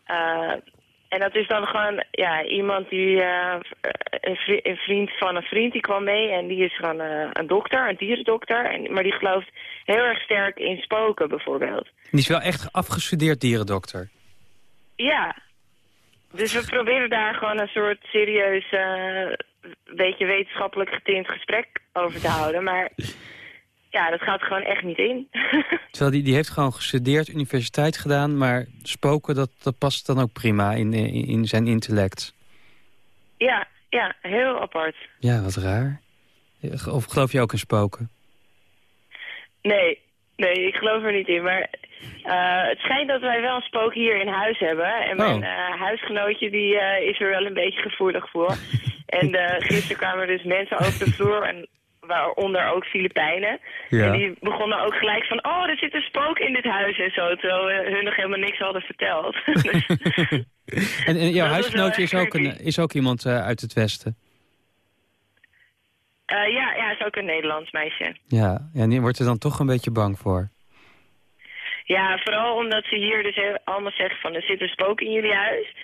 eh, en dat is dan gewoon ja, iemand die, een, vri- een vriend van een vriend, die kwam mee en die is gewoon een dokter, een dierendokter. En, maar die gelooft heel erg sterk in spoken bijvoorbeeld. die is wel echt afgestudeerd dierendokter. Ja, dus we proberen daar gewoon een soort serieus, beetje wetenschappelijk getint gesprek over te houden. Maar ja, dat gaat gewoon echt niet in. Terwijl die, die heeft gewoon gestudeerd, universiteit gedaan... maar spoken, dat, dat past dan ook prima in, in, in zijn intellect. ja, ja, heel apart. Ja, wat raar. Of geloof je ook in spoken? Nee, nee, ik geloof er niet in. Maar eh, het schijnt dat wij wel een spook hier in huis hebben. En mijn Oh. eh, huisgenootje die eh, is er wel een beetje gevoelig voor. en eh, gisteren kwamen dus mensen over de vloer, en waaronder ook Filipijnen. Ja. En die begonnen ook gelijk van, oh, er zit een spook in dit huis en zo. Terwijl we hun nog helemaal niks hadden verteld. dus, En, en jouw huisgenootje is ook, een, is ook iemand eh, uit het Westen? eh, ja, ja, is ook een Nederlands meisje. Ja, en die wordt er dan toch een beetje bang voor. Ja, vooral omdat ze hier dus allemaal zeggen van er zit een spook in jullie huis.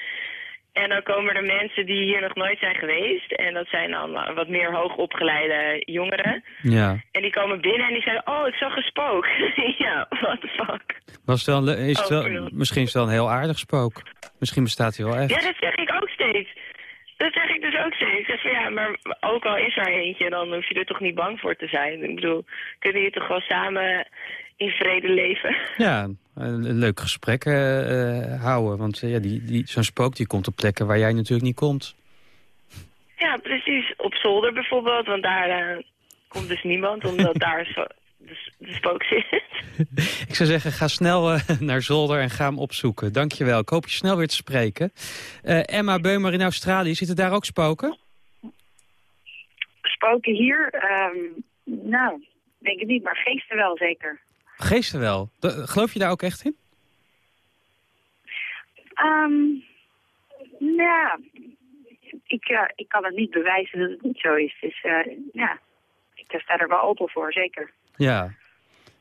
En dan komen er mensen die hier nog nooit zijn geweest. En dat zijn dan eh, wat meer hoogopgeleide jongeren. Ja. En die komen binnen en die zeggen, oh, ik zag een spook. ja, what the fuck. Was het wel, is het wel, misschien is het wel een heel aardig spook. Misschien bestaat hij wel echt. Ja, dat zeg ik ook steeds. Dat zeg ik dus ook steeds. Van ja, maar ook al is er eentje, dan hoef je er toch niet bang voor te zijn. Ik bedoel, kunnen hier toch wel samen in vrede leven? Ja, een, een leuk gesprek eh, eh, houden. Want eh, ja, die, die, zo'n spook die komt op plekken waar jij natuurlijk niet komt. Ja, precies. Op zolder bijvoorbeeld, want daar komt dus niemand, omdat daar zo- de, de spook zit. Ik zou zeggen, ga snel naar Zolder en ga hem opzoeken. Dankjewel. Ik hoop je snel weer te spreken. Eh, Emma Beumer in Australië, zitten daar ook spoken? Spoken hier? ehm, nou, denk ik niet, maar geesten wel zeker. Geesten wel. De- geloof je daar ook echt in? Ehm nou ja, ik, eh, ik kan het niet bewijzen dat het niet zo is. Dus eh, ja, ik sta er wel open voor, zeker. Ja.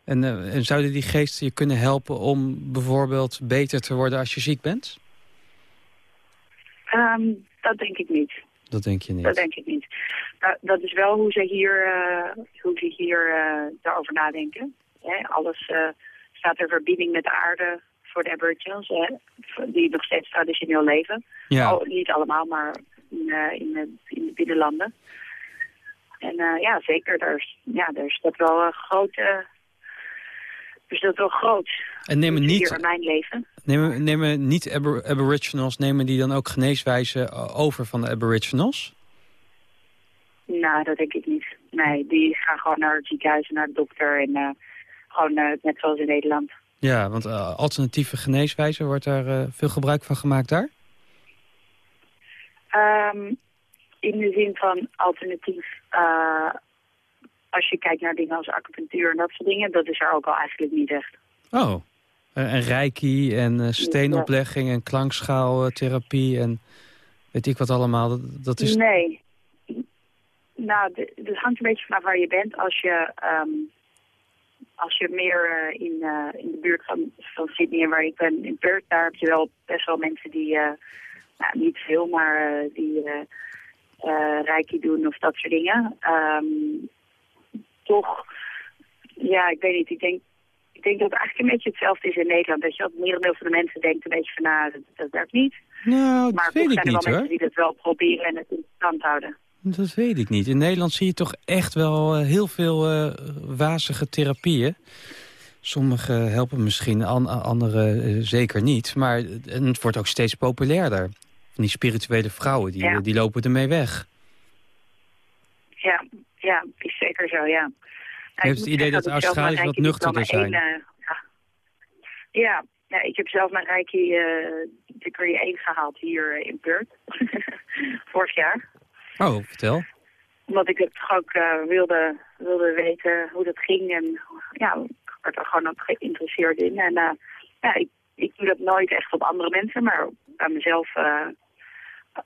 En, eh, en zouden die geesten je kunnen helpen om bijvoorbeeld beter te worden als je ziek bent? Ehm, dat denk ik niet. Dat denk je niet. Dat denk ik niet. Nou, dat is wel hoe ze hier, eh, hoe ze hier eh, daarover nadenken. Hè, alles eh, staat in verbinding met de aarde voor de aboriginals, hè, die nog steeds traditioneel leven. Ja. Al- niet allemaal, maar in, eh, in, de, in de binnenlanden. En eh, ja, zeker, daar is, ja, daar is dat wel een grote... Dus dat wel groot. En nemen Hier niet, in mijn leven. nemen, nemen niet abor- aboriginals, nemen die dan ook geneeswijzen over van de aboriginals? Nou, dat denk ik niet. Nee, die gaan gewoon naar het ziekenhuis en naar de dokter. En gewoon eh, net zoals in Nederland. Ja, want eh, alternatieve geneeswijzen, wordt daar eh, veel gebruik van gemaakt daar? Ehm, in de zin van alternatief, als je kijkt naar dingen als acupunctuur en dat soort dingen, dat is er ook al eigenlijk niet echt. Oh, en, reiki en steenoplegging en klankschaaltherapie en weet ik wat allemaal. Dat, dat is... Nee. Nou, het hangt een beetje vanaf waar je bent. Als je, ehm, als je meer eh, in, eh, in de buurt van, van Sydney en waar ik ben, in Perth, daar heb je wel best wel mensen die, eh, nou, niet veel, maar die reiki doen of dat soort dingen. Ehm, toch, ja, ik weet niet, ik denk, ik denk dat het eigenlijk een beetje hetzelfde is in Nederland. Dat je het merendeel van de mensen denkt een beetje van, nou, dat, dat werkt niet. Nou, Maar dat toch weet ik zijn er wel niet hoor. mensen die dat wel proberen en het in stand houden. Dat weet ik niet. In Nederland zie je toch echt wel eh, heel veel eh, wazige therapieën. Sommige helpen misschien, an andere eh, zeker niet. Maar het wordt ook steeds populairder. Van die spirituele vrouwen, die, Ja. die lopen ermee weg. Ja, ja, is zeker zo, ja. Ik hebt het idee dat zelf Australiërs wat nuchterder zijn? eh, ja. Ja, ik heb zelf mijn Reiki eh degree 1 gehaald hier in Perth. Vorig jaar. Oh, vertel. Omdat ik het ook eh, wilde, wilde weten hoe dat ging. En ja, ik werd er gewoon ook geïnteresseerd in. En eh, ja, ik, ik doe dat nooit echt op andere mensen, maar bij mezelf... eh,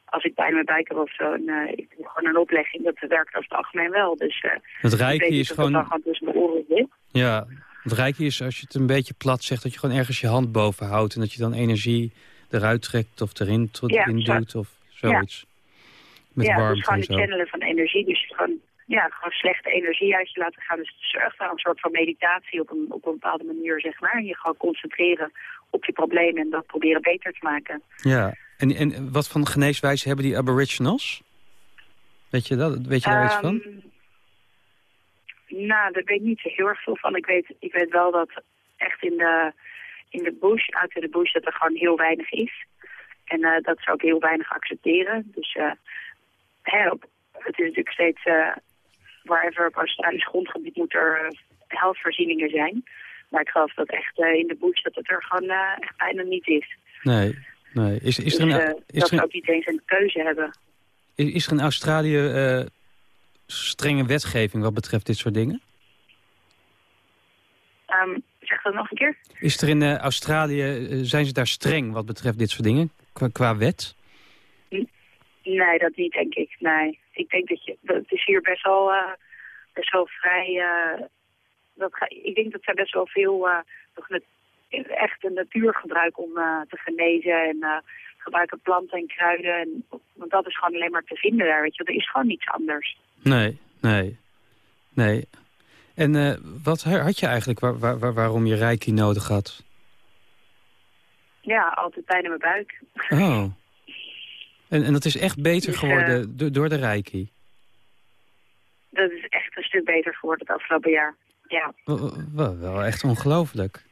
als ik in mijn heb of zo, en, ik doe gewoon een oplegging. Dat werkt over het algemeen wel. Dus Het niet is dat gewoon... tussen mijn oren zit. Ja, het reiki is als je het een beetje plat zegt... dat je gewoon ergens je hand boven houdt... en dat je dan energie eruit trekt of erin Ja, doet of zoiets. Met ja, dus warmte gewoon en het channelen van energie. Dus gewoon, ja, gewoon slechte energie uit je laten gaan. Dus het is echt wel een soort van meditatie op een, op een bepaalde manier, zeg maar. En je gewoon concentreren op je probleem en dat proberen beter te maken. Ja, en, en wat van geneeswijze hebben die aboriginals? Weet je, dat, weet je daar iets van? Ehm, Nou, daar weet ik niet zo heel erg veel van. Ik weet, ik weet wel dat echt in de, in de bush, uit de bush, dat er gewoon heel weinig is. En eh, dat ze ook heel weinig accepteren. Dus eh, hè, op, het is natuurlijk steeds, uh, wherever op Australisch grondgebied moet er uh, zijn. Maar ik geloof dat echt uh, in de bush dat het er gewoon echt bijna niet is. Nee, nee. Is, is dus, er een, is dat er ze ook niet eens een keuze hebben. Is, is er in Australië strenge wetgeving wat betreft dit soort dingen? Um, zeg dat nog een keer. Is er in Australië, zijn ze daar streng wat betreft dit soort dingen, qua, qua wet? Nee, dat niet, denk ik. Nee. Ik denk dat je, dat is hier best wel, uh, best wel vrij... dat ga, ik denk dat zij best wel veel toch met, echt de natuur gebruiken om te genezen. En gebruiken planten en kruiden. En, want dat is gewoon alleen maar te vinden daar, weet je. Er is gewoon niets anders. Nee, nee, nee. En uh, wat had je eigenlijk waar, waar, waarom je reiki nodig had? Ja, altijd pijn in mijn buik. Oh. En, en dat is echt beter Dus, geworden uh, door, door de reiki? Dat is echt een stuk beter geworden het afgelopen jaar, ja. Wel, echt ongelooflijk.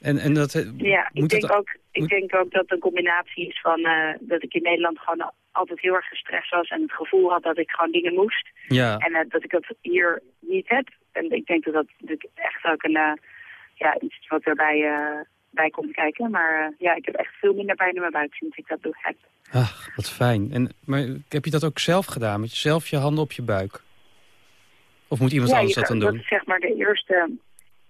En, en dat, ja, ik denk, ook, ik moet... denk ook dat het een combinatie is van uh, dat ik in Nederland gewoon altijd heel erg gestrest was en het gevoel had dat ik gewoon dingen moest. Ja. En uh, dat ik dat hier niet heb. En ik denk dat dat natuurlijk echt ook een, eh, ja, iets wat erbij eh, bij komt kijken. Maar eh, ja, ik heb echt veel minder pijn in mijn buik sinds ik dat doe. heb. Ach, wat fijn. En, maar heb je dat ook zelf gedaan? Met zelf je handen op je buik? Of moet iemand ja, anders dat dan doen? Dat is zeg maar de eerste,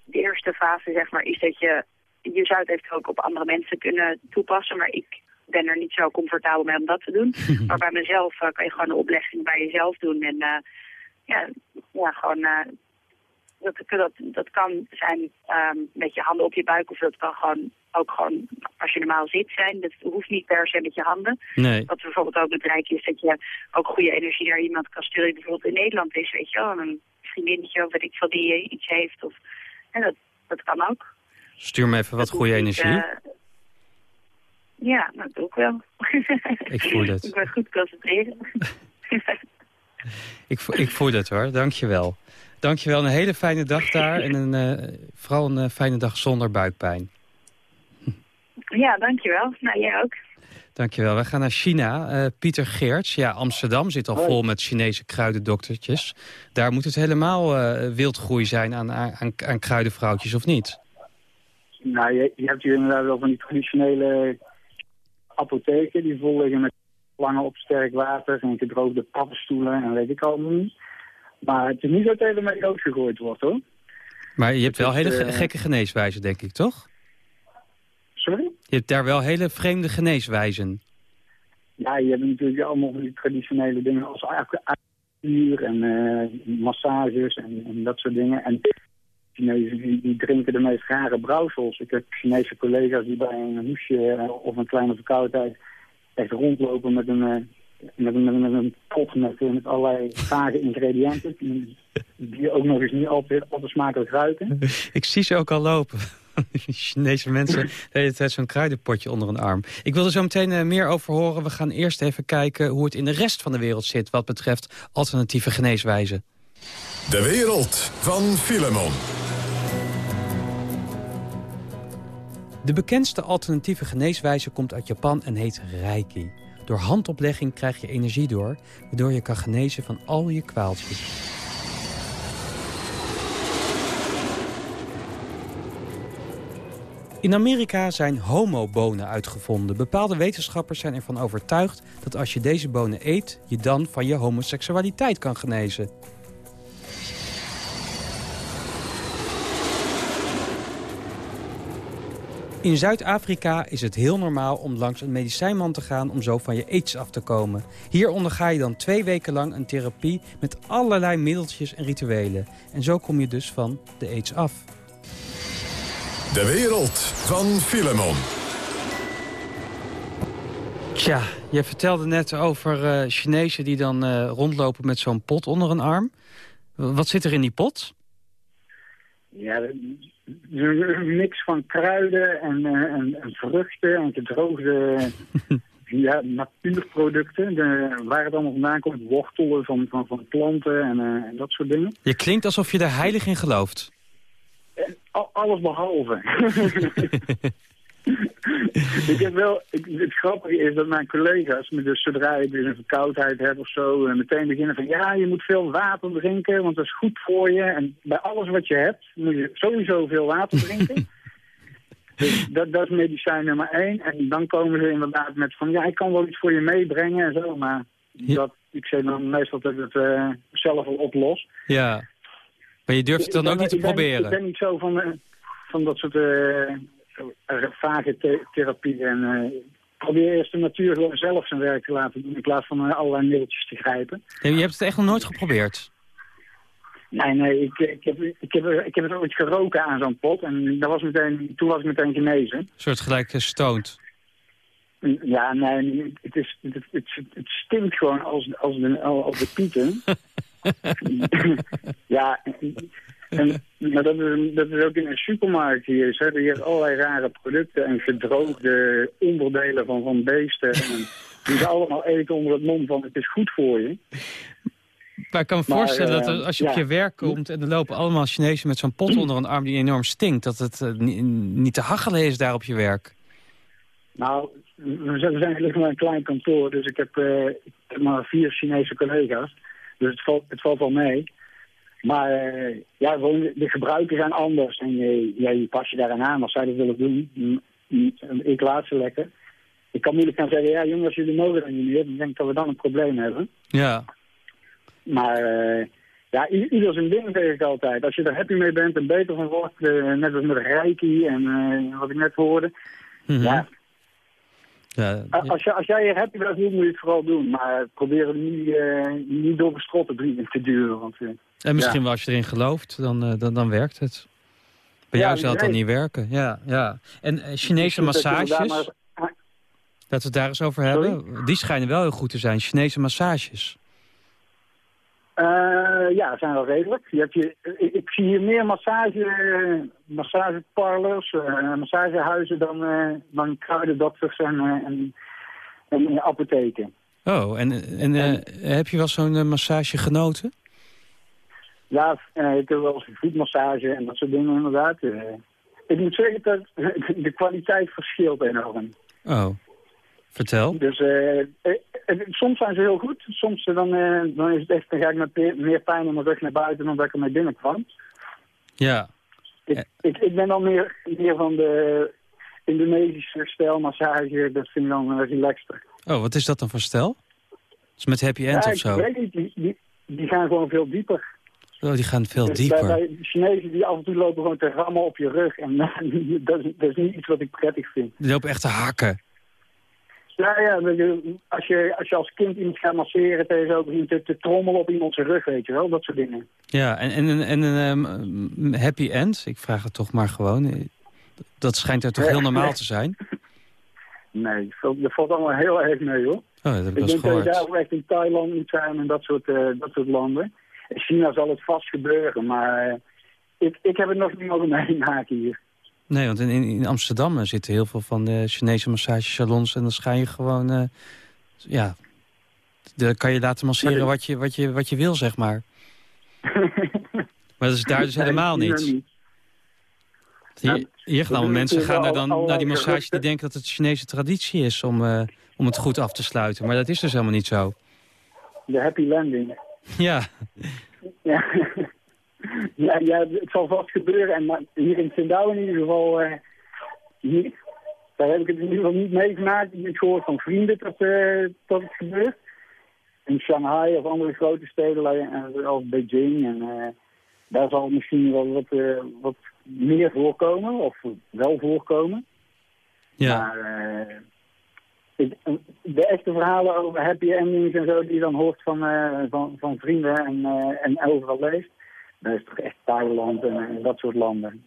de eerste fase, zeg maar, is dat je... Je zou het eventueel ook op andere mensen kunnen toepassen, maar ik ben er niet zo comfortabel mee om dat te doen. maar bij mezelf eh, kan je gewoon de oplegging bij jezelf doen. En eh, ja, ja, gewoon... eh, dat, dat, dat kan zijn ehm, met je handen op je buik, of dat kan gewoon ook gewoon als je normaal zit zijn. Dat hoeft niet per se met je handen. Nee. Wat bijvoorbeeld ook belangrijk is, dat je ook goede energie naar iemand kan sturen die bijvoorbeeld in Nederland is, weet je wel. Een vriendinnetje of weet ik veel die eh, iets heeft. Of, en dat, dat kan ook. Stuur me even wat Dat goede energie. eh, ja, dat doe ik wel. Ik voel het. ik ben goed concentreren. Ik, ik voel het hoor, dankjewel. Dankjewel, een hele fijne dag daar. En een, eh, vooral een eh, fijne dag zonder buikpijn. ja, dankjewel. Nou, jij ook. Dankjewel. We gaan naar China. Eh, Pieter Geerts. Ja, Amsterdam zit al vol met Chinese kruidendoktertjes. Daar moet het helemaal eh, wildgroei zijn aan, aan, aan kruidenvrouwtjes, of niet? Nou, je, je hebt hier inderdaad wel van die traditionele apotheken die vol liggen met lange op sterk water en gedroogde paddenstoelen en weet ik allemaal niet. Maar het is niet zo dat het ermee doodgegooid wordt hoor. Maar je hebt wel hele eh, gekke geneeswijzen, denk ik, toch? Sorry? Je hebt daar wel hele vreemde geneeswijzen. Ja, je hebt natuurlijk allemaal die traditionele dingen als acupunctuur en eh, massages en, en dat soort dingen. En Chinezen die, die drinken de meest rare brouwsels. Ik heb Chinese collega's die bij een hoesje eh, of een kleine verkoudheid echt rondlopen met een, met een, met een, met een pot met, eh, met allerlei vage ingrediënten. Die, die ook nog eens niet altijd, altijd smakelijk ruiken. Ik zie ze ook al lopen. Chinese mensen de hele tijd zo'n kruidenpotje onder een arm. Ik wil er zo meteen eh, meer over horen. We gaan eerst even kijken hoe het in de rest van de wereld zit... wat betreft alternatieve geneeswijzen. De wereld van Filemon. De bekendste alternatieve geneeswijze komt uit Japan en heet Reiki. Door handoplegging krijg je energie door... waardoor je kan genezen van al je kwaaltjes. In Amerika zijn homobonen uitgevonden. Bepaalde wetenschappers zijn ervan overtuigd dat als je deze bonen eet... je dan van je homoseksualiteit kan genezen. In Zuid-Afrika is het heel normaal om langs een medicijnman te gaan om zo van je aids af te komen. Hier onderga je dan twee weken lang een therapie met allerlei middeltjes en rituelen. En zo kom je dus van de aids af. De wereld van Filemon. Tja, je vertelde net over eh Chinezen die dan eh, rondlopen met zo'n pot onder een arm. Wat zit er in die pot? Ja, een mix van kruiden en, eh, en, en vruchten en gedroogde ja, natuurproducten. De, waar het allemaal vandaan komt, wortelen van, van, van planten en, eh, en dat soort dingen. Je klinkt alsof je er heilig in gelooft. Al, alles behalve. ik heb wel, ik, het grappige is dat mijn collega's, me dus zodra je dus een verkoudheid hebt of zo, eh, meteen beginnen van ja, je moet veel water drinken, want dat is goed voor je. En bij alles wat je hebt, moet je sowieso veel water drinken. dus dat, dat is medicijn nummer één. En dan komen ze inderdaad met van ja, ik kan wel iets voor je meebrengen en zo, maar dat, ik zeg dan meestal dat ik het eh, zelf wel oplos. Ja. Maar je durft het dan Ik ook ben- niet te ik ben- proberen? Ik ben niet zo van, eh, van dat soort vage the- therapie. En eh, probeer eerst de natuur gewoon zelf zijn werk te laten doen... in plaats van eh, allerlei middeltjes te grijpen. Je hebt het echt nog nooit geprobeerd? Nee, nee, ik, ik, heb, ik, heb, ik heb het ooit geroken aan zo'n pot. En dat was meteen, toen was ik meteen genezen. Een soort gelijk eh, stoned. Ja, nee, het, is, het, het, het stinkt gewoon als, als, de, als de pieten. ja, en, maar dat is, dat is ook in een supermarkt hier. Ze hebben hier allerlei rare producten en gedroogde onderdelen van, van beesten. En die ze allemaal eten onder het mom van het is goed voor je. Maar ik kan me Maar, voorstellen dat eh, er- als je op je werk komt... en er lopen allemaal Chinezen met zo'n pot onder een arm die enorm stinkt... dat het eh, ni- niet te hachelen is daar op je werk. Nou, we zijn gelukkig maar een klein kantoor, dus ik heb, eh, ik heb maar vier Chinese collega's. Dus het valt, het valt wel mee. Maar eh, ja, gewoon de, de gebruiken zijn anders. En je, ja, je pas je daaraan aan als zij dat willen doen. Ik laat ze lekker. Ik kan moeilijk gaan zeggen, ja jongens, jullie mogen dan niet meer, dan denk ik dat we dan een probleem hebben. Ja. Maar eh, ja, ieder zijn ding zeg ik altijd. Als je er happy mee bent en beter van wordt, eh, net als met Reiki en eh, wat ik net hoorde. Mhm. Ja, Ja, als, je, als jij er happy bent, moet je het vooral doen. Maar probeer het niet, eh, niet door de te te duwen. Want, eh, En misschien wel als je erin gelooft, dan, eh, dan, dan werkt het. Bij jou zal het dan niet werken. Ja, ja. En eh, Chinese massages, laten we het daar eens over hebben. Die schijnen wel heel goed te zijn, Chinese massages. Eh, ja, zijn wel redelijk. Je hebt je, ik, ik zie hier meer massage, massageparlors, eh, massagehuizen dan, eh dan kruidendokters en, en, en apotheken. Oh, en, en eh, heb je wel zo'n massage genoten? Ja, eh, ik heb wel eens voetmassage en dat soort dingen inderdaad. Eh, ik moet zeggen dat de kwaliteit verschilt enorm. Oh, vertel. Dus eh, soms zijn ze heel goed. Soms dan, dan is het echt, dan ga ik met meer pijn in mijn rug naar buiten dan dat ik ermee binnenkwam. Ja, Ik, ik, ik ben dan meer, meer van de Indonesische stijlmassage. Dat vind ik dan relaxter. oh, wat is dat dan voor stel? Is met happy end ja, of ik zo? weet niet, die, die, die gaan gewoon veel dieper. Oh, die gaan veel Dus dieper. Bij, bij Chinezen die af en toe lopen gewoon te rammen op je rug. En dat, is, dat is niet iets wat ik prettig vind. Die lopen echt te hakken. Ja, ja, als je als, je als kind iemand gaat masseren tegen zo begint te, te trommelen op iemands rug, weet je wel, dat soort dingen. Ja, en, en, en een ehm, happy end, ik vraag het toch maar gewoon. Dat schijnt er toch heel normaal te zijn? Nee, dat valt- allemaal heel erg mee, hoor. Oh, dat heb ik denk dat je daar ook echt in Thailand moet zijn en dat soort, eh, dat soort landen. In China zal het vast gebeuren, maar eh, ik, ik heb het nog niet mogen meemaken hier. Nee, want in, in Amsterdam eh, zitten heel veel van de Chinese massagesalons... en dan ga je gewoon... eh, ja, dan kan je laten masseren wat je, wat, je, wat je wil, zeg maar. Maar dat is daar dus helemaal niet. Hier, hier gaan allemaal mensen gaan er dan naar die massage die denken dat het Chinese traditie is om, om het goed af te sluiten. Maar dat is dus helemaal niet zo. De happy landing. Ja, Ja. ja, ja, het zal vast gebeuren. En maar hier in Sindau in ieder geval niet. Daar heb ik het in ieder geval niet meegemaakt. Ik heb gehoord van vrienden dat, eh, dat het gebeurt. In Shanghai of andere grote steden eh, als Beijing. En daar zal misschien wel wat, wat meer voorkomen. Of wel voorkomen. ja. Maar de echte verhalen over happy endings en zo die je dan hoort van, eh, van, van vrienden en, eh, en overal leest, dat is toch echt Thailand en dat soort landen.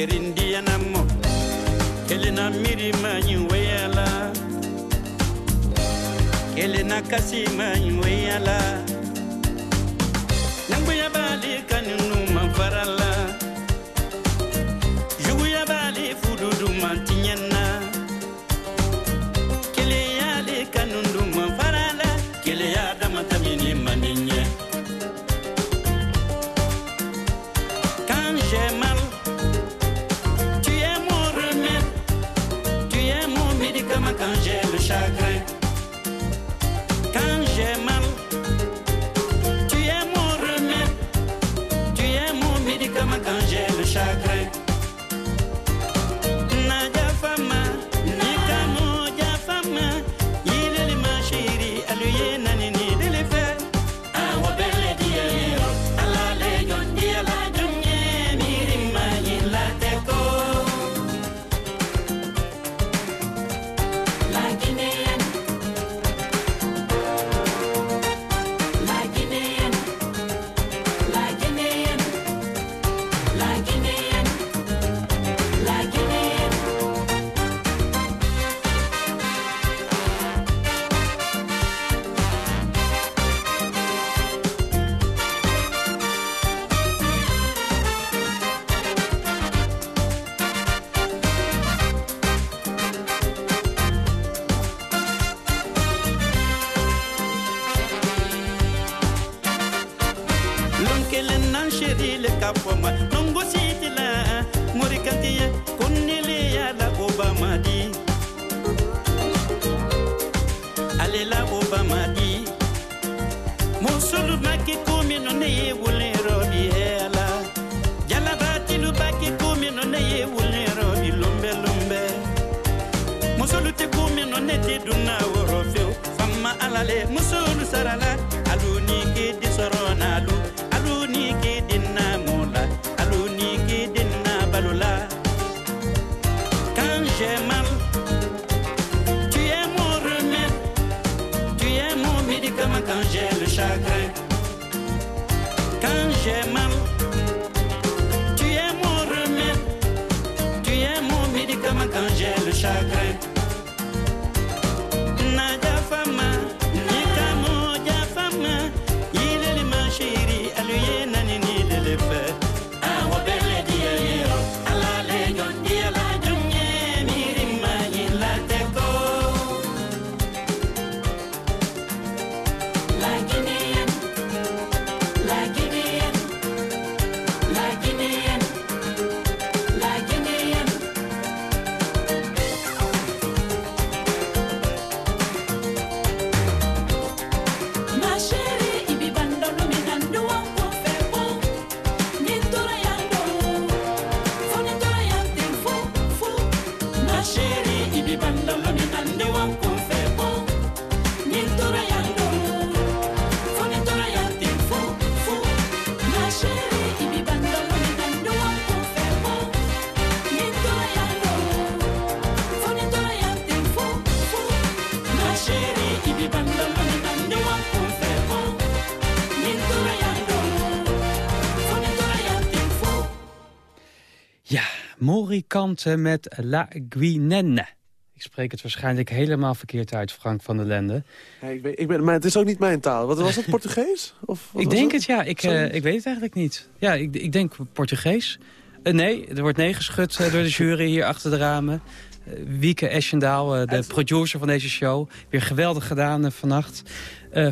Mande sherindiyanamo kelena miri manyi weyala. Kelena kasi manyi weyala. Nanguya bali kaninu manfarala. Juguya bali fududu mantiɲɛna maki kumi kumi robi kumi alale sarala alu ni ke di sorona archange, le. Morikante met La Guinenne. Ik spreek het waarschijnlijk helemaal verkeerd uit, Frank van der Lende. Ja, ik weet, ik ben, maar het is ook niet mijn taal. Wat was het, Portugees? Of, Ik denk het, ja. Ik, eh, ik weet het eigenlijk niet. Ja, ik, ik denk Portugees. Eh, nee, er wordt nee geschud eh, door de jury hier achter de ramen. Wieke Eschendaal, de producer van deze show. Weer geweldig gedaan vannacht.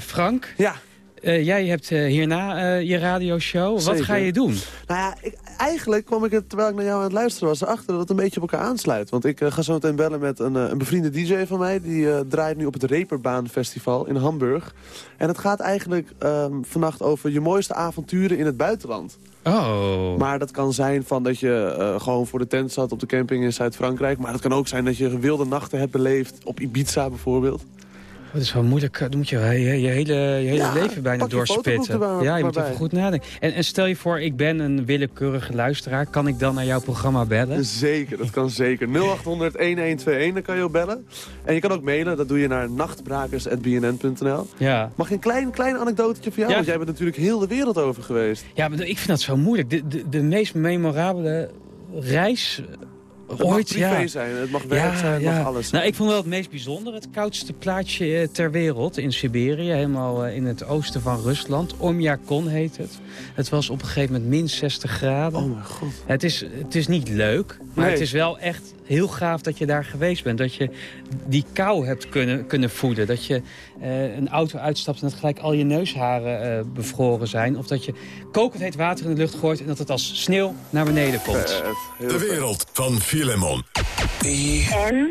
Frank, Ja, eh, jij hebt eh, hierna eh, je radioshow. Wat ga je doen? Nou ja, ik, eigenlijk kwam ik het, terwijl ik naar jou aan het luisteren was, erachter dat het een beetje op elkaar aansluit. Want ik ga zo meteen bellen met een, een bevriende DJ van mij. Die draait nu op het Reeperbaan Festival in Hamburg. En het gaat eigenlijk ehm, vannacht over je mooiste avonturen in het buitenland. Oh. Maar dat kan zijn van dat je gewoon voor de tent zat op de camping in Zuid-Frankrijk. Maar het kan ook zijn dat je wilde nachten hebt beleefd op Ibiza bijvoorbeeld. Dat is wel moeilijk. Dan moet je je, je hele, je hele Ja, leven bijna pak je doorspitten. ja, je moet even goed nadenken. En, en stel je voor, ik ben een willekeurige luisteraar. Kan ik dan naar jouw programma bellen? Zeker, dat kan zeker. 0800 1121, dan kan je ook bellen. En je kan ook mailen, dat doe je naar nachtbrakers.bnn.nl. Ja. Mag ik een klein, klein anekdotetje van jou? Ja. Want jij bent natuurlijk heel de wereld over geweest. Ja, maar ik vind dat zo moeilijk. De, de, de meest memorabele reis Het ooit. mag privé ja. zijn, het mag werk zijn, het mag alles zijn. Nou, ik vond wel het meest bijzonder. Het koudste plaatsje eh, ter wereld in Siberië. Helemaal eh, in het oosten van Rusland. Omjakon heet het. Het was op een gegeven moment min 60 graden. Oh mijn god. Het is, het is niet leuk, maar Nee. het is wel echt heel gaaf dat je daar geweest bent. Dat je die kou hebt kunnen, kunnen voelen. Dat je eh, een auto uitstapt en dat gelijk al je neusharen eh, bevroren zijn. Of dat je kokend heet water in de lucht gooit en dat het als sneeuw naar beneden komt. Heel De wereld van Filemon. En?